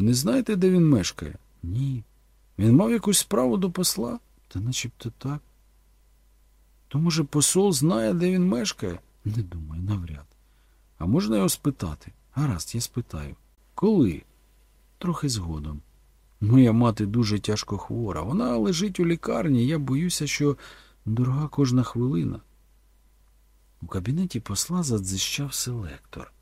Ви не знаєте, де він мешкає? Ні. Він мав якусь справу до посла? Та начебто так. То, може, посол знає, де він мешкає? Не думаю, навряд. А можна його спитати? Гаразд, я спитаю. Коли? Трохи згодом. Моя мати дуже тяжко хвора. Вона лежить у лікарні, я боюся, що дорога кожна хвилина. У кабінеті посла задзищав селектор.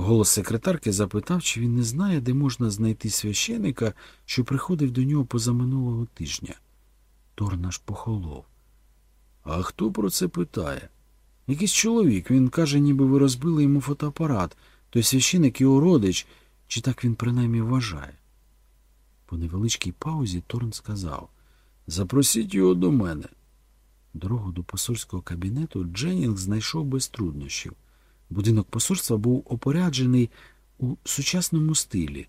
Голос секретарки запитав, чи він не знає, де можна знайти священика, що приходив до нього позаминулого тижня. Торн аж похолов. А хто про це питає? Якийсь чоловік, він каже, ніби ви розбили йому фотоапарат, той священик його родич, чи так він принаймні вважає. По невеличкій паузі Торн сказав Запросіть його до мене. Дорогу до посольського кабінету Дженнінг знайшов без труднощів. Будинок посольства був опоряджений у сучасному стилі.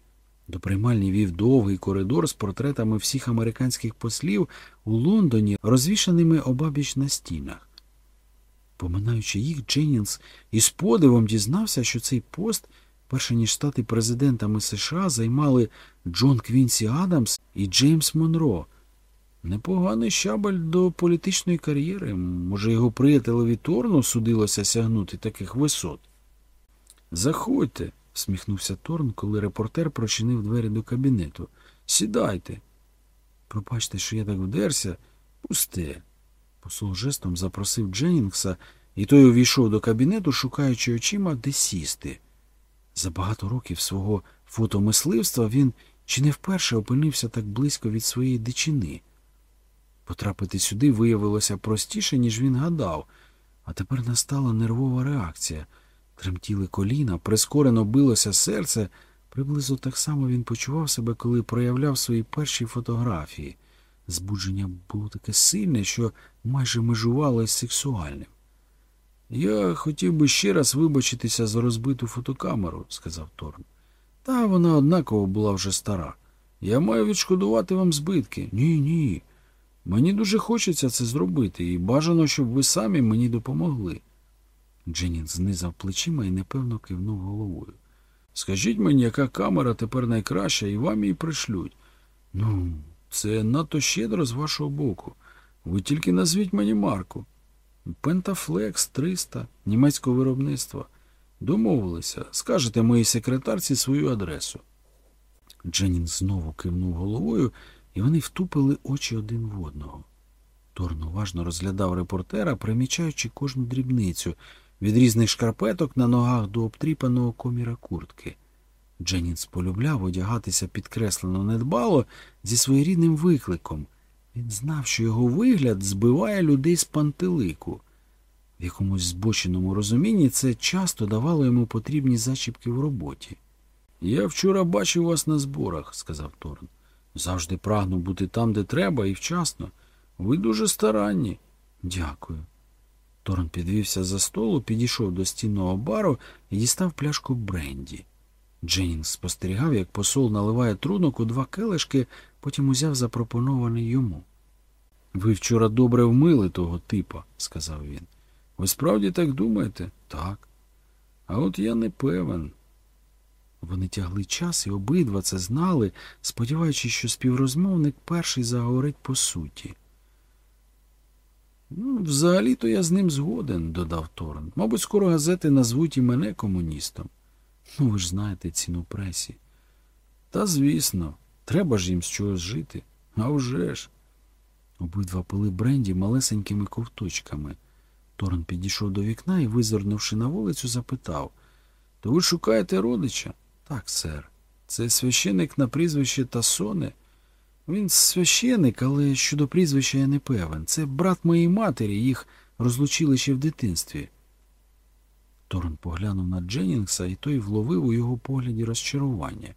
До приймальні вів довгий коридор з портретами всіх американських послів у Лондоні, розвішаними обабіч на стінах. Поминаючи їх, Дженнінгс із подивом дізнався, що цей пост, перше ніж стати президентами США, займали Джон Квінсі Адамс і Джеймс Монро. Непоганий щабель до політичної кар'єри. Може, його приятелеві Торну судилося сягнути таких висот. Заходьте, всміхнувся Торн, коли репортер прочинив двері до кабінету. Сідайте. Пробачте, що я так вдерся, пусте. Посол жестом запросив Дженнінгса, і той увійшов до кабінету, шукаючи очима, де сісти. За багато років свого фотомисливства він чи не вперше опинився так близько від своєї дичини. Потрапити сюди виявилося простіше, ніж він гадав, а тепер настала нервова реакція. Тремтіли коліна, прискорено билося серце. Приблизно так само він почував себе, коли проявляв свої перші фотографії. Збудження було таке сильне, що майже межувало із сексуальним. Я хотів би ще раз вибачитися за розбиту фотокамеру, сказав Торн. Та вона однаково була вже стара. Я маю відшкодувати вам збитки. Ні, ні. Мені дуже хочеться це зробити, і бажано, щоб ви самі мені допомогли. Дженнін знизав плечима і непевно кивнув головою. Скажіть мені, яка камера тепер найкраща, і вам її пришлють. Ну, це надто щедро з вашого боку. Ви тільки назвіть мені марку. Пентафлекс 300 німецького виробництва. Домовилися. Скажете моїй секретарці свою адресу. Дженнін знову кивнув головою, і вони втупили очі один в одного. Торн уважно розглядав репортера, примічаючи кожну дрібницю від різних шкарпеток на ногах до обтріпаного коміра куртки. Дженнінс полюбляв одягатися підкреслено недбало зі своєрідним викликом. Він знав, що його вигляд збиває людей з пантелику. В якомусь збоченому розумінні це часто давало йому потрібні зачіпки в роботі. Я вчора бачив вас на зборах, сказав Торн. Завжди прагну бути там, де треба, і вчасно. Ви дуже старанні. Дякую. Торн підвівся за столу, підійшов до стінного бару і дістав пляшку Бренді. Дженнінгс спостерігав, як посол наливає трунок у два келишки, потім узяв запропонований йому. Ви вчора добре вмили того типа, сказав він. Ви справді так думаєте? Так. А от я не певен. Вони тягли час і обидва це знали, сподіваючись, що співрозмовник перший заговорить по суті. Ну, взагалі-то я з ним згоден, додав Торн. Мабуть, скоро газети назвуть і мене комуністом. Ну, ви ж знаєте ціну пресі. Та звісно, треба ж їм з чогось жити. А вже ж. Обидва пили бренді малесенькими ковточками. Торн підійшов до вікна і, визирнувши на вулицю, запитав То ви шукаєте родича? Так, сер. Це священик на прізвище Тасоне. Він священик, але щодо прізвища я не певен. Це брат моєї матері, їх розлучили ще в дитинстві. Торн поглянув на Дженнінгса, і той вловив у його погляді розчарування.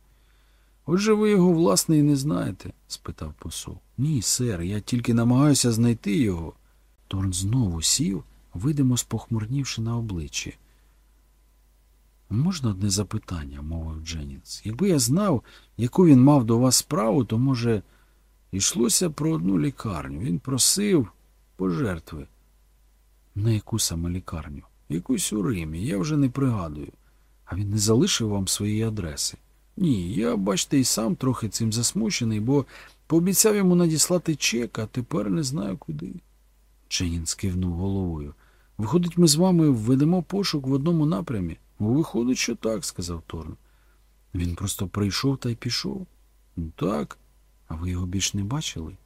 Отже, ви його, власне, і не знаєте? спитав посол. Ні, сер, я тільки намагаюся знайти його. Торн знову сів, видимо, спохмурнівши на обличчі. Можна одне запитання, мовив Дженнінгс. Якби я знав, яку він мав до вас справу, то, може, йшлося про одну лікарню. Він просив пожертви. На яку саме лікарню? Якусь у Римі, я вже не пригадую. А він не залишив вам своєї адреси. Ні, я, бачите, і сам трохи цим засмучений, бо пообіцяв йому надіслати чек, а тепер не знаю куди. Дженінс кивнув головою. Виходить, ми з вами введемо пошук в одному напрямі. Виходить, що так, сказав Торн. Він просто прийшов та й пішов. «Ну, Так, а ви його більш не бачили?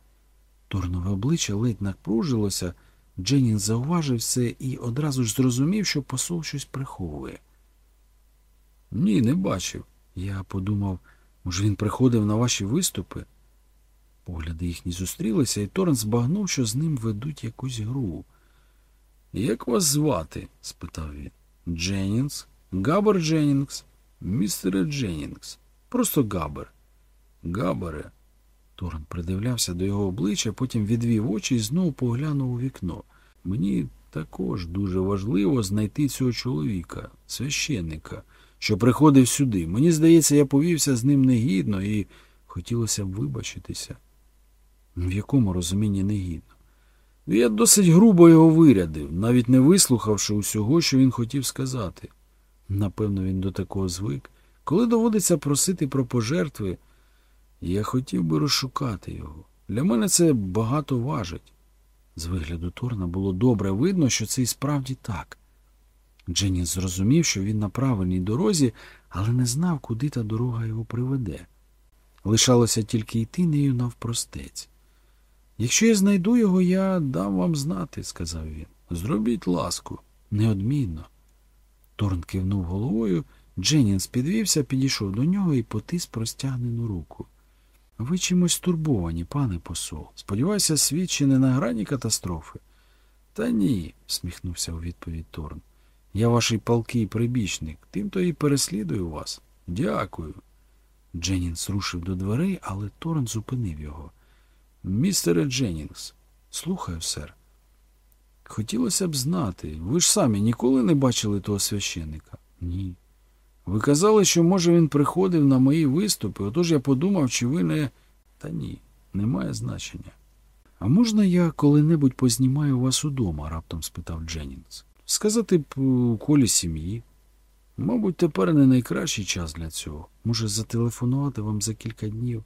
Торнове обличчя ледь напружилося. Дженнінс зауважив це і одразу ж зрозумів, що посол щось приховує. Ні, не бачив. Я подумав, може, він приходив на ваші виступи. Погляди їхні зустрілися, і Торн збагнув, що з ним ведуть якусь гру. Як вас звати? спитав він. Дженнінгс. Габер Дженнінгс. Містере Дженнінгс. Просто Габер. Габере. Торн придивлявся до його обличчя, потім відвів очі і знову поглянув у вікно. Мені також дуже важливо знайти цього чоловіка, священника, що приходив сюди. Мені здається, я повівся з ним негідно і хотілося б вибачитися. В якому розумінні негідно? Я досить грубо його вирядив, навіть не вислухавши усього, що він хотів сказати. Напевно, він до такого звик. Коли доводиться просити про пожертви, я хотів би розшукати його. Для мене це багато важить. З вигляду Торна було добре видно, що це і справді так. Дженіс зрозумів, що він на правильній дорозі, але не знав, куди та дорога його приведе. Лишалося тільки йти нею навпростець. Якщо я знайду його, я дам вам знати, сказав він. Зробіть ласку, неодмінно. Торн кивнув головою, Дженнінс підвівся, підійшов до нього і потис простягнену руку. Ви чимось стурбовані, пане посол. Сподіваюся, світ ще не на грані катастрофи. Та ні, сміхнувся у відповідь Торн. Я ваш палкий прибічник, тим-то і переслідую вас. Дякую. Дженнінс рушив до дверей, але Торн зупинив його. Містере Дженнінгс, слухаю, сер. Хотілося б знати, ви ж самі ніколи не бачили того священника? Ні. Ви казали, що, може, він приходив на мої виступи, отож я подумав, чи ви не. Та ні, немає значення. А можна я коли-небудь познімаю вас удома? раптом спитав Дженнінгс. Сказати б у колі сім'ї. Мабуть, тепер не найкращий час для цього. Може, зателефонувати вам за кілька днів.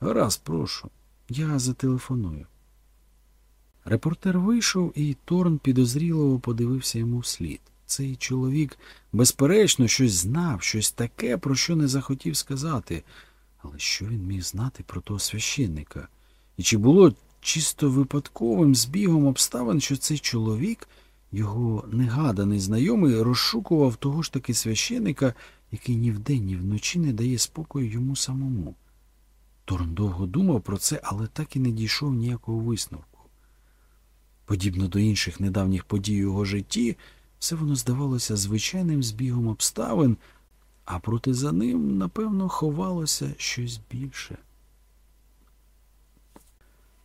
Гаразд, прошу. Я зателефоную. Репортер вийшов, і Торн підозріливо подивився йому вслід. Цей чоловік, безперечно, щось знав, щось таке, про що не захотів сказати. Але що він міг знати про того священника? І чи було чисто випадковим збігом обставин, що цей чоловік, його негаданий знайомий, розшукував того ж таки священика, який ні вдень, ні вночі не дає спокою йому самому? Торн довго думав про це, але так і не дійшов ніякого висновку. Подібно до інших недавніх подій у його житті, все воно здавалося звичайним збігом обставин, а проти за ним, напевно, ховалося щось більше.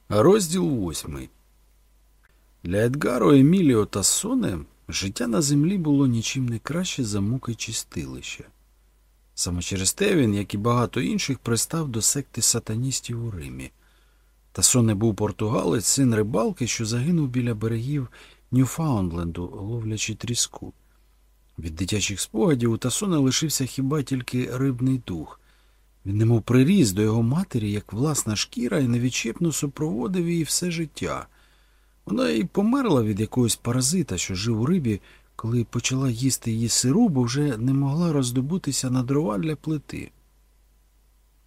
Розділ восьмий. Для Едгаро, Еміліо та Соне життя на землі було нічим не краще за муки чистилища. Саме через те він, як і багато інших, пристав до секти сатаністів у Римі. Тасоне був португалець, син рибалки, що загинув біля берегів Ньюфаундленду, ловлячи тріску. Від дитячих спогадів у Тасона лишився хіба тільки рибний дух. Він немов приріс до його матері, як власна шкіра, і невідчепно супроводив її все життя. Вона й померла від якогось паразита, що жив у рибі, коли почала їсти її сиру, бо вже не могла роздобутися на дрова для плити.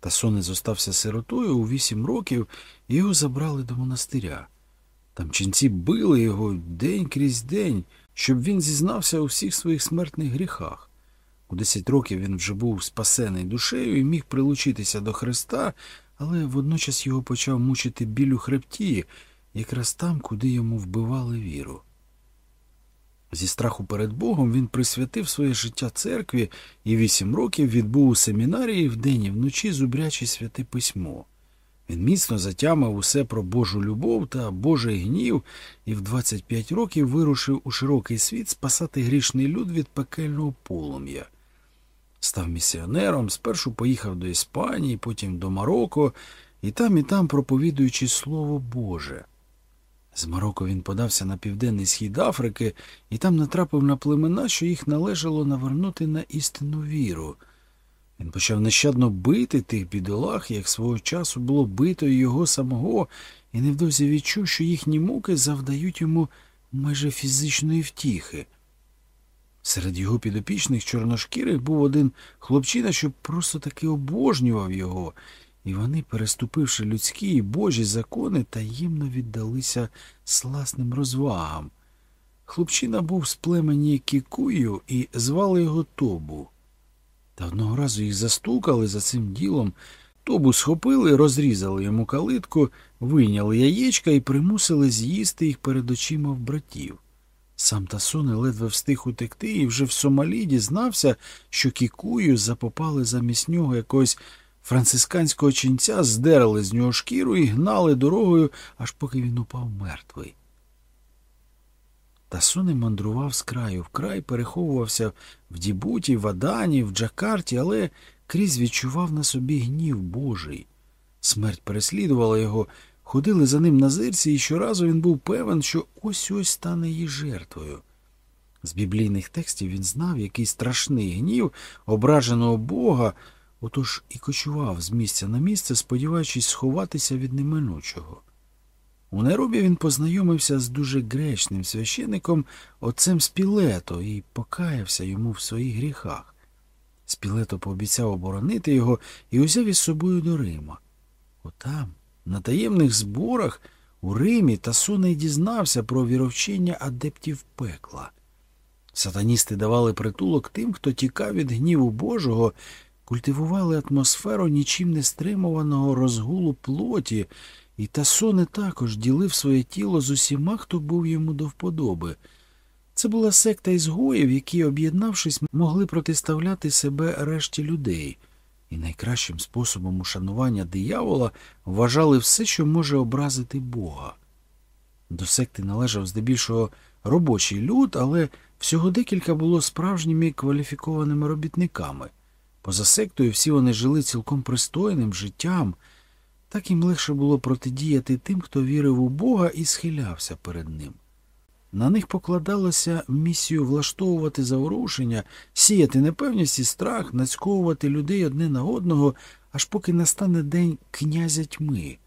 Тасоне зостався сиротою у вісім років і його забрали до монастиря. Там ченці били його день крізь день, щоб він зізнався у всіх своїх смертних гріхах. У десять років він вже був спасений душею і міг прилучитися до Христа, але водночас його почав мучити біль у хребті, якраз там, куди йому вбивали віру. Зі страху перед Богом він присвятив своє життя церкві і вісім років відбув у семінарії вдень і вночі зубрячи святе письмо. Він міцно затямив усе про Божу любов та Божий гнів і в 25 років вирушив у широкий світ спасати грішний люд від пекельного полум'я. Став місіонером, спершу поїхав до Іспанії, потім до Марокко, і там і там проповідуючи Слово Боже. З Марокко він подався на південний схід Африки і там натрапив на племена, що їх належало навернути на істинну віру. Він почав нещадно бити тих бідолах, як свого часу було бито його самого, і невдовзі відчув, що їхні муки завдають йому майже фізичної втіхи. Серед його підопічних чорношкірих був один хлопчина, що просто таки обожнював його, і вони, переступивши людські і божі закони, таємно віддалися сласним розвагам. Хлопчина був з племені Кікую і звали його Тобу. Та одного разу їх застукали за цим ділом. Тобу схопили, розрізали йому калитку, вийняли яєчка і примусили з'їсти їх перед очима в братів. Сам Тасоне ледве встиг утекти і вже в Сомалі дізнався, що кікую запопали замість нього якогось францисканського ченця, здерли з нього шкіру і гнали дорогою, аж поки він упав мертвий. Тасоне мандрував з краю в край, переховувався в Дібуті, в Адані, в Джакарті, але крізь відчував на собі гнів Божий. Смерть переслідувала його, ходили за ним на зирці, і щоразу він був певен, що ось ось стане її жертвою. З біблійних текстів він знав який страшний гнів ображеного Бога, отож і кочував з місця на місце, сподіваючись сховатися від неминучого. У Найробі він познайомився з дуже гречним священником отцем Спілето і покаявся йому в своїх гріхах. Спілето пообіцяв оборонити його і узяв із собою до Рима. Отам, на таємних зборах, у Римі Тасоне й дізнався про віровчення адептів пекла. Сатаністи давали притулок тим, хто тікав від гніву Божого, культивували атмосферу нічим не стримуваного розгулу плоті, і Тасоне також ділив своє тіло з усіма, хто був йому до вподоби. Це була секта ізгоїв, які, об'єднавшись, могли протиставляти себе решті людей, і найкращим способом ушанування диявола вважали все, що може образити Бога. До секти належав здебільшого робочий люд, але всього декілька було справжніми кваліфікованими робітниками. Поза сектою всі вони жили цілком пристойним життям. Так їм легше було протидіяти тим, хто вірив у Бога і схилявся перед ним. На них покладалося місію влаштовувати заворушення, сіяти непевність і страх, нацьковувати людей одне на одного, аж поки настане день князя тьми.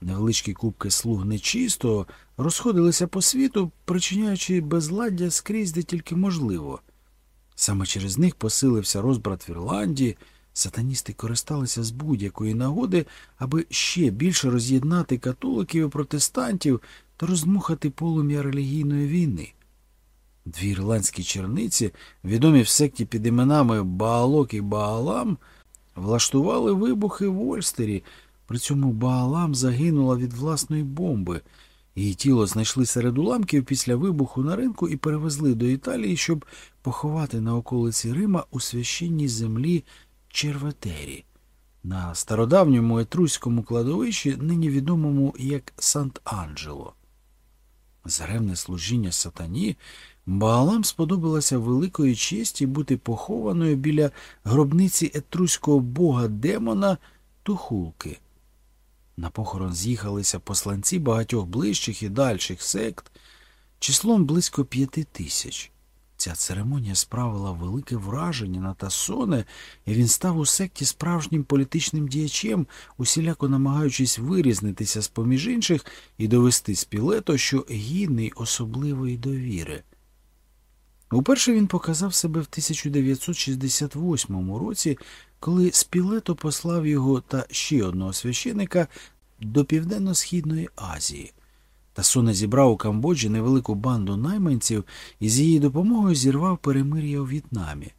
Невеличкі кубки слуг нечистого розходилися по світу, причиняючи безладдя скрізь де тільки можливо. Саме через них посилився розбрат в Ірландії. Сатаністи користалися з будь-якої нагоди, аби ще більше роз'єднати католиків і протестантів та роздмухати полум'я релігійної війни. Дві ірландські черниці, відомі в секті під іменами Баалок і Баалам, влаштували вибухи в Ольстері, при цьому Баалам загинула від власної бомби. Її тіло знайшли серед уламків після вибуху на ринку і перевезли до Італії, щоб поховати на околиці Рима у священній землі Черветері. На стародавньому етруському кладовищі, нині відомому як Сант-Анджело. За ревне служіння сатані Баалам сподобалося великої честі бути похованою біля гробниці етруського бога демона Тухулки. На похорон з'їхалися посланці багатьох ближчих і дальших сект, числом близько п'яти тисяч. Ця церемонія справила велике враження на Тасоне, і він став у секті справжнім політичним діячем, усіляко намагаючись вирізнитися з поміж інших і довести спілето, що гідний особливої довіри. Уперше він показав себе в 1968 році, коли Спілето послав його та ще одного священика до Південно-Східної Азії. Тасоне зібрав у Камбоджі невелику банду найманців і з її допомогою зірвав перемир'я у В'єтнамі.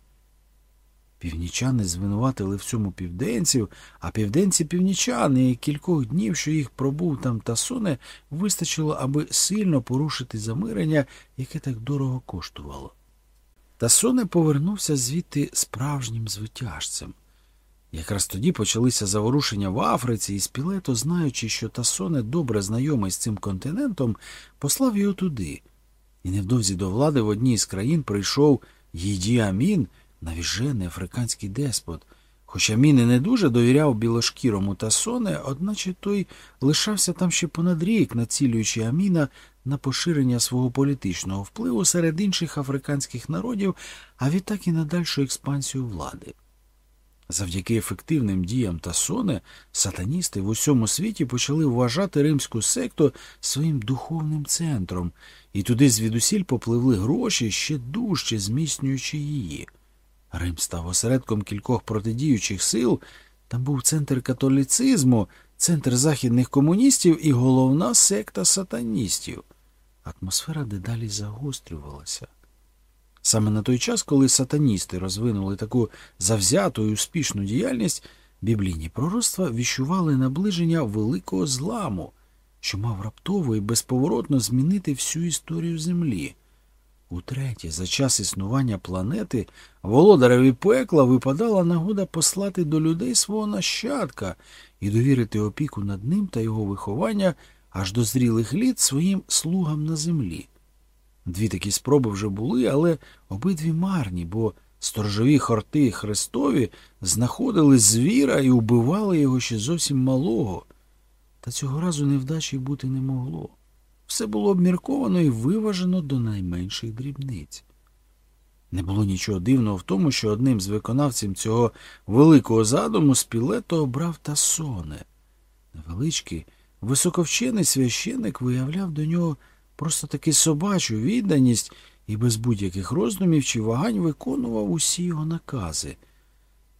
Північани звинуватили в цьому південців, а південці північани і кількох днів, що їх пробув там Тасоне, вистачило, аби сильно порушити замирення, яке так дорого коштувало. Тасоне повернувся звідти справжнім звитяжцем. Якраз тоді почалися заворушення в Африці, і Спілето, знаючи, що Тасоне добре знайомий з цим континентом, послав його туди. І невдовзі до влади в одній з країн прийшов Їді Амін, навіжений африканський деспот. Хоч Амін і не дуже довіряв білошкірому Тасоне, одначе той лишався там ще понад рік, націлюючи Аміна на поширення свого політичного впливу серед інших африканських народів, а відтак і на дальшу експансію влади. Завдяки ефективним діям Тасоне сатаністи в усьому світі почали вважати римську секту своїм духовним центром, і туди звідусіль попливли гроші, ще дужче зміцнюючи її. Рим став осередком кількох протидіючих сил, там був центр католіцизму, центр західних комуністів і головна секта сатаністів. Атмосфера дедалі загострювалася. Саме на той час, коли сатаністи розвинули таку завзяту і успішну діяльність, біблійні пророцтва віщували наближення великого зламу, що мав раптово і безповоротно змінити всю історію Землі. Утретє, за час існування планети, володареві пекла випадала нагода послати до людей свого нащадка і довірити опіку над ним та його виховання аж до зрілих літ своїм слугам на землі. Дві такі спроби вже були, але обидві марні, бо сторожові хорти Христові знаходили звіра і убивали його ще зовсім малого. Та цього разу невдачі бути не могло. Все було обмірковано і виважено до найменших дрібниць. Не було нічого дивного в тому, що одним з виконавців цього великого задуму спілето обрав Тасоне. Невеличкий, високовчений священик виявляв до нього просто таки собачу відданість і без будь-яких роздумів чи вагань виконував усі його накази.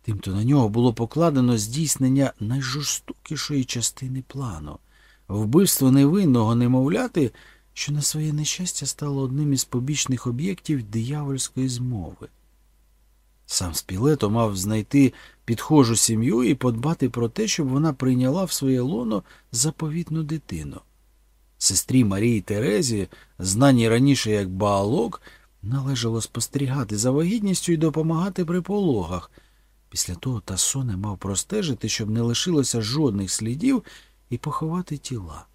Тимто на нього було покладено здійснення найжорстокішої частини плану вбивство невинного немовляти, що на своє нещастя стало одним із побічних об'єктів диявольської змови. Сам Спілето мав знайти підхожу сім'ю і подбати про те, щоб вона прийняла в своє лоно заповітну дитину. Сестрі Марії Терезі, знаній раніше як Баалок, належало спостерігати за вагітністю і допомагати при пологах. Після того Тасоне мав простежити, щоб не лишилося жодних слідів і поховати тіла.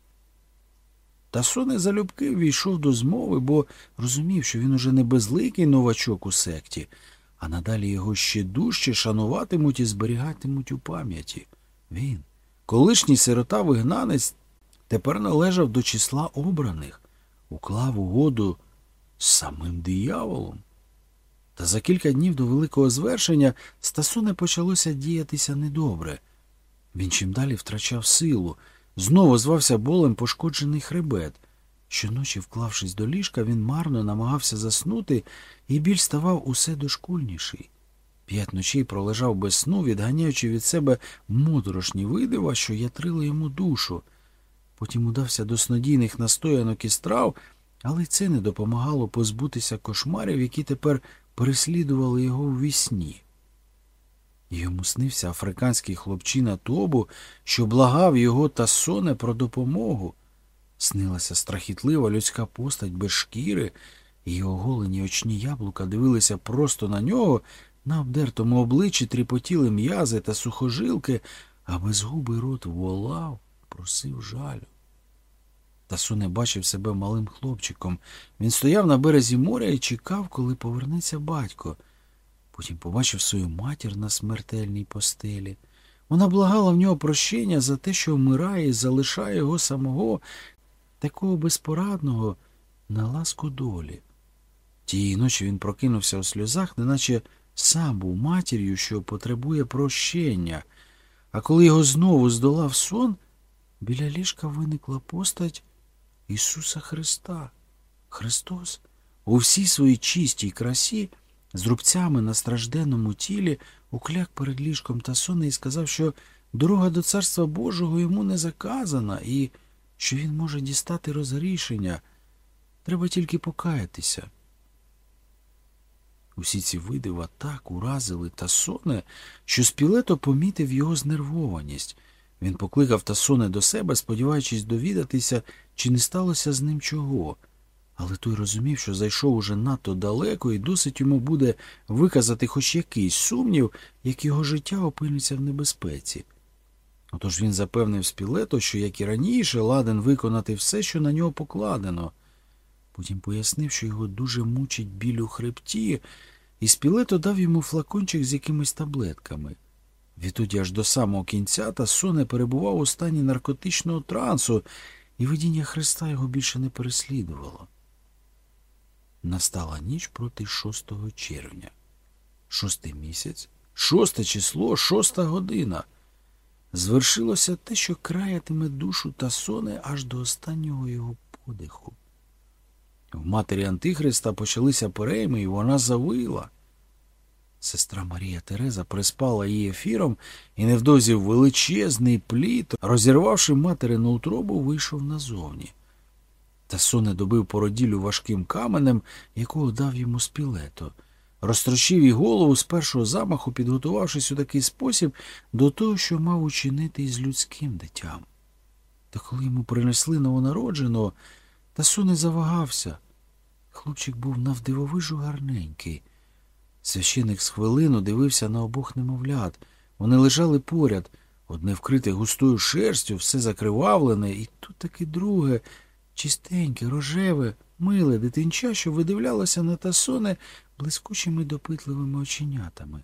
Тасоне залюбки війшов до змови, бо розумів, що він уже не безликий новачок у секті, а надалі його ще дужче шануватимуть і зберігатимуть у пам'яті. Він, колишній сирота вигнанець, тепер належав до числа обраних, уклав угоду з самим дияволом. Та за кілька днів до великого звершення Стасоне почалося діятися недобре. Він чим далі втрачав силу, знову звався болем пошкоджений хребет. Щоночі, вклавшись до ліжка, він марно намагався заснути, і біль ставав усе дошкульніший. П'ять ночей пролежав без сну, відганяючи від себе моторошні видива, що ятрили йому душу. Потім удався до снодійних настоянок і страв, але це не допомагало позбутися кошмарів, які тепер переслідували його у вісні. Йому снився африканський хлопчина Тобу, що благав його та соне про допомогу. Снилася страхітлива людська постать без шкіри, і його голені очні яблука дивилися просто на нього, на обдертому обличчі тріпотіли м'язи та сухожилки, а безгубий рот волав, просив жалю. Тасоне бачив себе малим хлопчиком. Він стояв на березі моря і чекав, коли повернеться батько. Потім побачив свою матір на смертельній постелі. Вона благала в нього прощення за те, що вмирає і залишає його самого, такого безпорадного, на ласку долі. Тієї ночі він прокинувся у сльозах, неначе сам був матір'ю, що потребує прощення, а коли його знову здолав сон, біля ліжка виникла постать Ісуса Христа. Христос у всій своїй чистій красі з рубцями на стражденному тілі укляк перед ліжком Тасона і сказав, що дорога до Царства Божого йому не заказана і що він може дістати розрішення. Треба тільки покаятися. Усі ці видива так уразили Тасоне, що Спілето помітив його знервованість. Він покликав Тасоне до себе, сподіваючись довідатися, чи не сталося з ним чого. Але той розумів, що зайшов уже надто далеко, і досить йому буде виказати хоч якийсь сумнів, як його життя опиниться в небезпеці. Отож він запевнив Спілето, що, як і раніше, ладен виконати все, що на нього покладено. Потім пояснив, що його дуже мучить біль у хребті, і Спілето дав йому флакончик з якимись таблетками. Відтоді аж до самого кінця та соне перебував у стані наркотичного трансу, і видіння Христа його більше не переслідувало. Настала ніч проти 6 червня. Шостий місяць, Шосте число, шоста година. Звершилося те, що краятиме душу та соне аж до останнього його подиху. В матері Антихриста почалися перейми, і вона завила. Сестра Марія Тереза приспала її ефіром, і невдовзі величезний плід, розірвавши материну утробу, вийшов назовні. Та соне добив породілю важким каменем, якого дав йому спілето. Розтрощив їй голову з першого замаху, підготувавшись у такий спосіб до того, що мав учинити із людським дитям. Та коли йому принесли новонародженого, Тасо не завагався. Хлопчик був навдивовижу гарненький. Священик з хвилину дивився на обох немовлят. Вони лежали поряд, одне вкрите густою шерстю, все закривавлене, і тут таке друге, чистеньке, рожеве, миле дитинча, що видивлялося на Тасоне блискучими допитливими оченятами.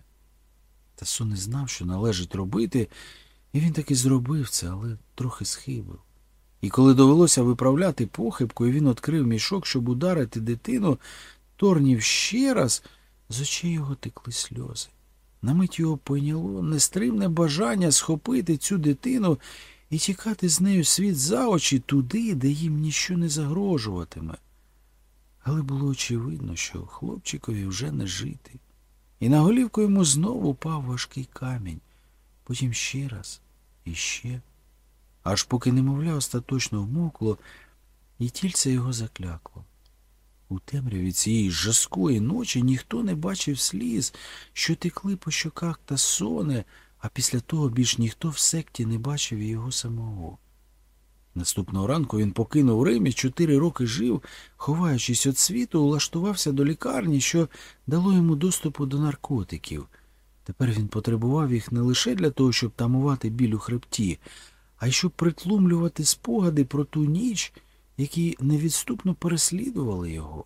Тасо не знав, що належить робити, і він таки зробив це, але трохи схибив. І коли довелося виправляти похибку, і він відкрив мішок, щоб ударити дитину, торнів ще раз, з очей його текли сльози. На мить його пойняло нестримне бажання схопити цю дитину і тікати з нею світ за очі туди, де їм ніщо не загрожуватиме. Але було очевидно, що хлопчикові вже не жити. І на голівку йому знову пав важкий камінь, потім ще раз і ще, аж поки немовля остаточно вмокло, і тільце його заклякло. У темряві цієї жаскої ночі ніхто не бачив сліз, що текли по щоках та соне, а після того більш ніхто в секті не бачив його самого. Наступного ранку він покинув Рим і чотири роки жив, ховаючись від світу, улаштувався до лікарні, що дало йому доступу до наркотиків. Тепер він потребував їх не лише для того, щоб тамувати біль у хребті, а й щоб притлумлювати спогади про ту ніч, які невідступно переслідували його.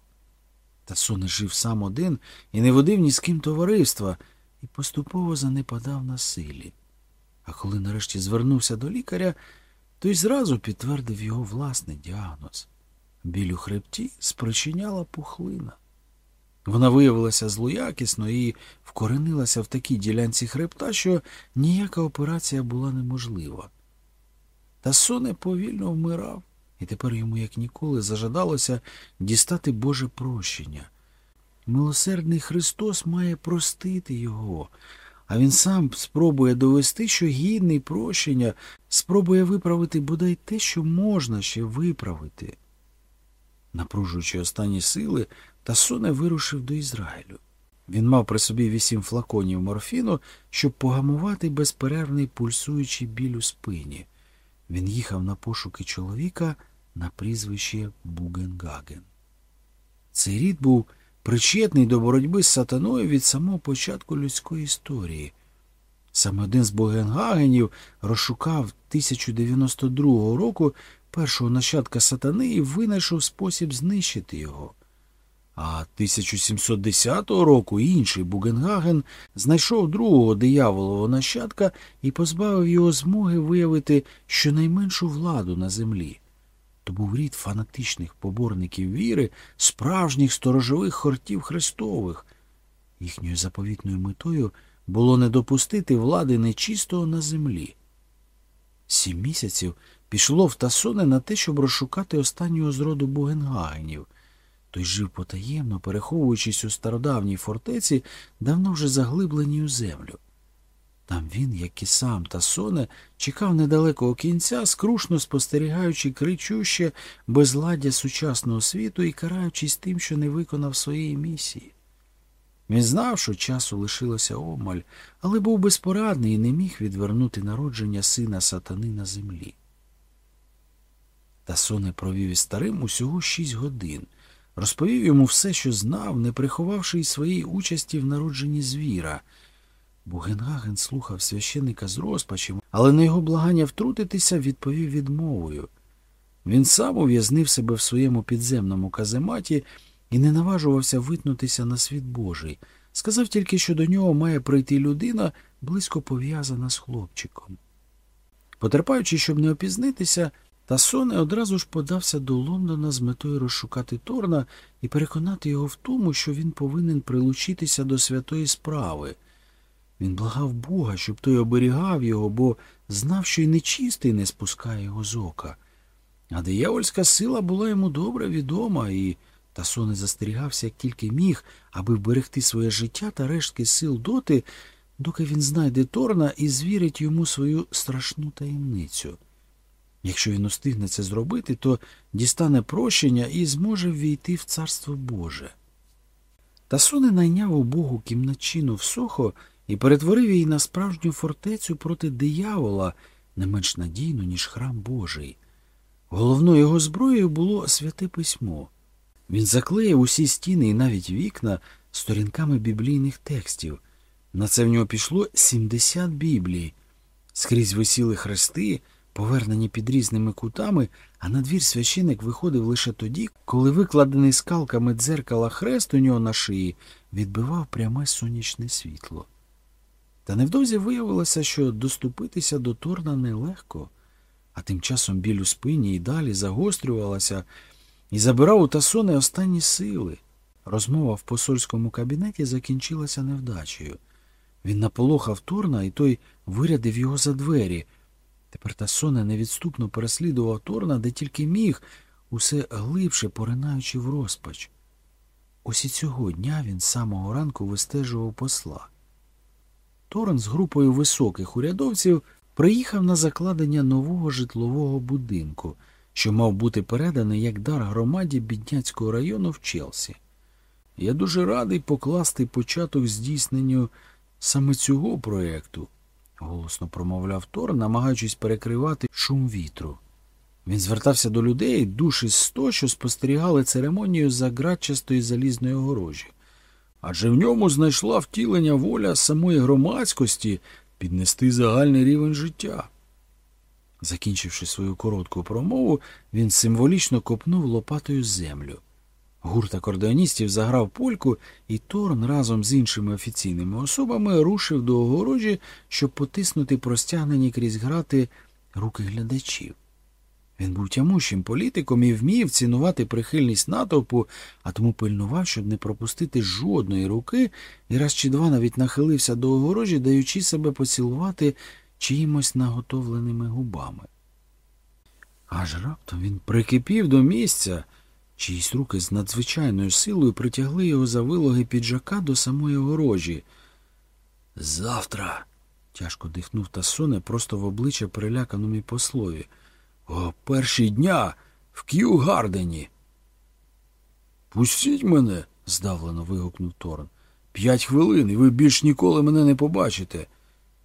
Та Соне жив сам один і не водив ні з ким товариства, і поступово занепадав на силі. А коли нарешті звернувся до лікаря, той зразу підтвердив його власний діагноз. Біль у хребті спричиняла пухлина. Вона виявилася злоякісною і вкоренилася в такій ділянці хребта, що ніяка операція була неможлива. Та соне повільно вмирав, і тепер йому, як ніколи, зажадалося дістати Боже прощення. Милосердний Христос має простити його, а він сам спробує довести, що гідний прощення, спробує виправити бодай те, що можна ще виправити. Напружуючи останні сили, Тасоне вирушив до Ізраїлю. Він мав при собі вісім флаконів морфіну, щоб погамувати безперервний пульсуючий біль у спині. Він їхав на пошуки чоловіка на прізвище Бугенгаген. Цей рід був причетний до боротьби з сатаною від самого початку людської історії. Саме один з Бугенгагенів розшукав 1092 року першого нащадка сатани і винайшов спосіб знищити його. А 1710 року інший Бугенгаген знайшов другого дияволового нащадка і позбавив його змоги виявити щонайменшу владу на землі. То був рід фанатичних поборників віри, справжніх сторожових хортів Христових. Їхньою заповітною метою було не допустити влади нечистого на землі. Сім місяців пішло в Тасоне на те, щоб розшукати останнього з роду Бугенгагенів. Той жив потаємно, переховуючись у стародавній фортеці, давно вже заглибленій у землю. Там він, як і сам Тасоне, чекав недалекого кінця, скрушно спостерігаючи кричуще безладдя сучасного світу і караючись тим, що не виконав своєї місії. Він знав, що часу лишилося омаль, але був безпорадний і не міг відвернути народження сина сатани на землі. Тасоне провів із старим усього шість годин, розповів йому все, що знав, не приховавши й своєї участі в народженні звіра. Бугенгаген слухав священика з розпачем, але на його благання втрутитися відповів відмовою. Він сам ув'язнив себе в своєму підземному казематі і не наважувався витнутися на світ Божий. Сказав тільки, що до нього має прийти людина, близько пов'язана з хлопчиком. Потерпаючи, щоб не опізнитися, Тасоне одразу ж подався до Лондона з метою розшукати Торна і переконати його в тому, що він повинен прилучитися до святої справи. Він благав Бога, щоб той оберігав його, бо знав, що й нечистий не спускає його з ока. А диявольська сила була йому добре відома, і Тасон не застерігався, як тільки міг, аби вберегти своє життя та рештки сил доти, доки він знайде Торна і звірить йому свою страшну таємницю. Якщо він устигне це зробити, то дістане прощення і зможе ввійти в Царство Боже. Тасоне найняв у Богу кімнатчину в Сохо і перетворив її на справжню фортецю проти диявола, не менш надійну, ніж храм Божий. Головною його зброєю було святе письмо. Він заклеїв усі стіни і навіть вікна сторінками біблійних текстів. На це в нього пішло 70 біблій. Скрізь висіли хрести, повернені під різними кутами, а на двір священик виходив лише тоді, коли викладений скалками дзеркала хрест у нього на шиї відбивав пряме сонячне світло. Та невдовзі виявилося, що доступитися до Торна нелегко, а тим часом біль у спині і далі загострювалася і забирав у Тасони останні сили. Розмова в посольському кабінеті закінчилася невдачею. Він наполохав Торна, і той вирядив його за двері. Тепер Тасоне невідступно переслідував Торна, де тільки міг, усе глибше поринаючи в розпач. Ось і цього дня він з самого ранку вистежував посла. Торн з групою високих урядовців приїхав на закладення нового житлового будинку, що мав бути переданий як дар громаді бідняцького району в Челсі. Я дуже радий покласти початок здійсненню саме цього проєкту, голосно промовляв Тор, намагаючись перекривати шум вітру. Він звертався до людей, душі сто, що спостерігали церемонію за градчастої залізної огорожі. Адже в ньому знайшла втілення воля самої громадськості піднести загальний рівень життя. Закінчивши свою коротку промову, він символічно копнув лопатою землю. Гурт акордеоністів заграв польку, і Торн разом з іншими офіційними особами рушив до огорожі, щоб потиснути простягнені крізь грати руки глядачів. Він був тямущим політиком і вмів цінувати прихильність натовпу, а тому пильнував, щоб не пропустити жодної руки, і раз чи два навіть нахилився до огорожі, даючи себе поцілувати чиїмось наготовленими губами. Аж раптом він прикипів до місця. Чиїсь руки з надзвичайною силою притягли його за вилоги піджака до самої огорожі. Завтра. тяжко дихнув Тасоне просто в обличчя переляканому послові. О перші дня в К'ю Гардені. Пустіть мене, здавлено вигукнув Торн. П'ять хвилин, і ви більш ніколи мене не побачите.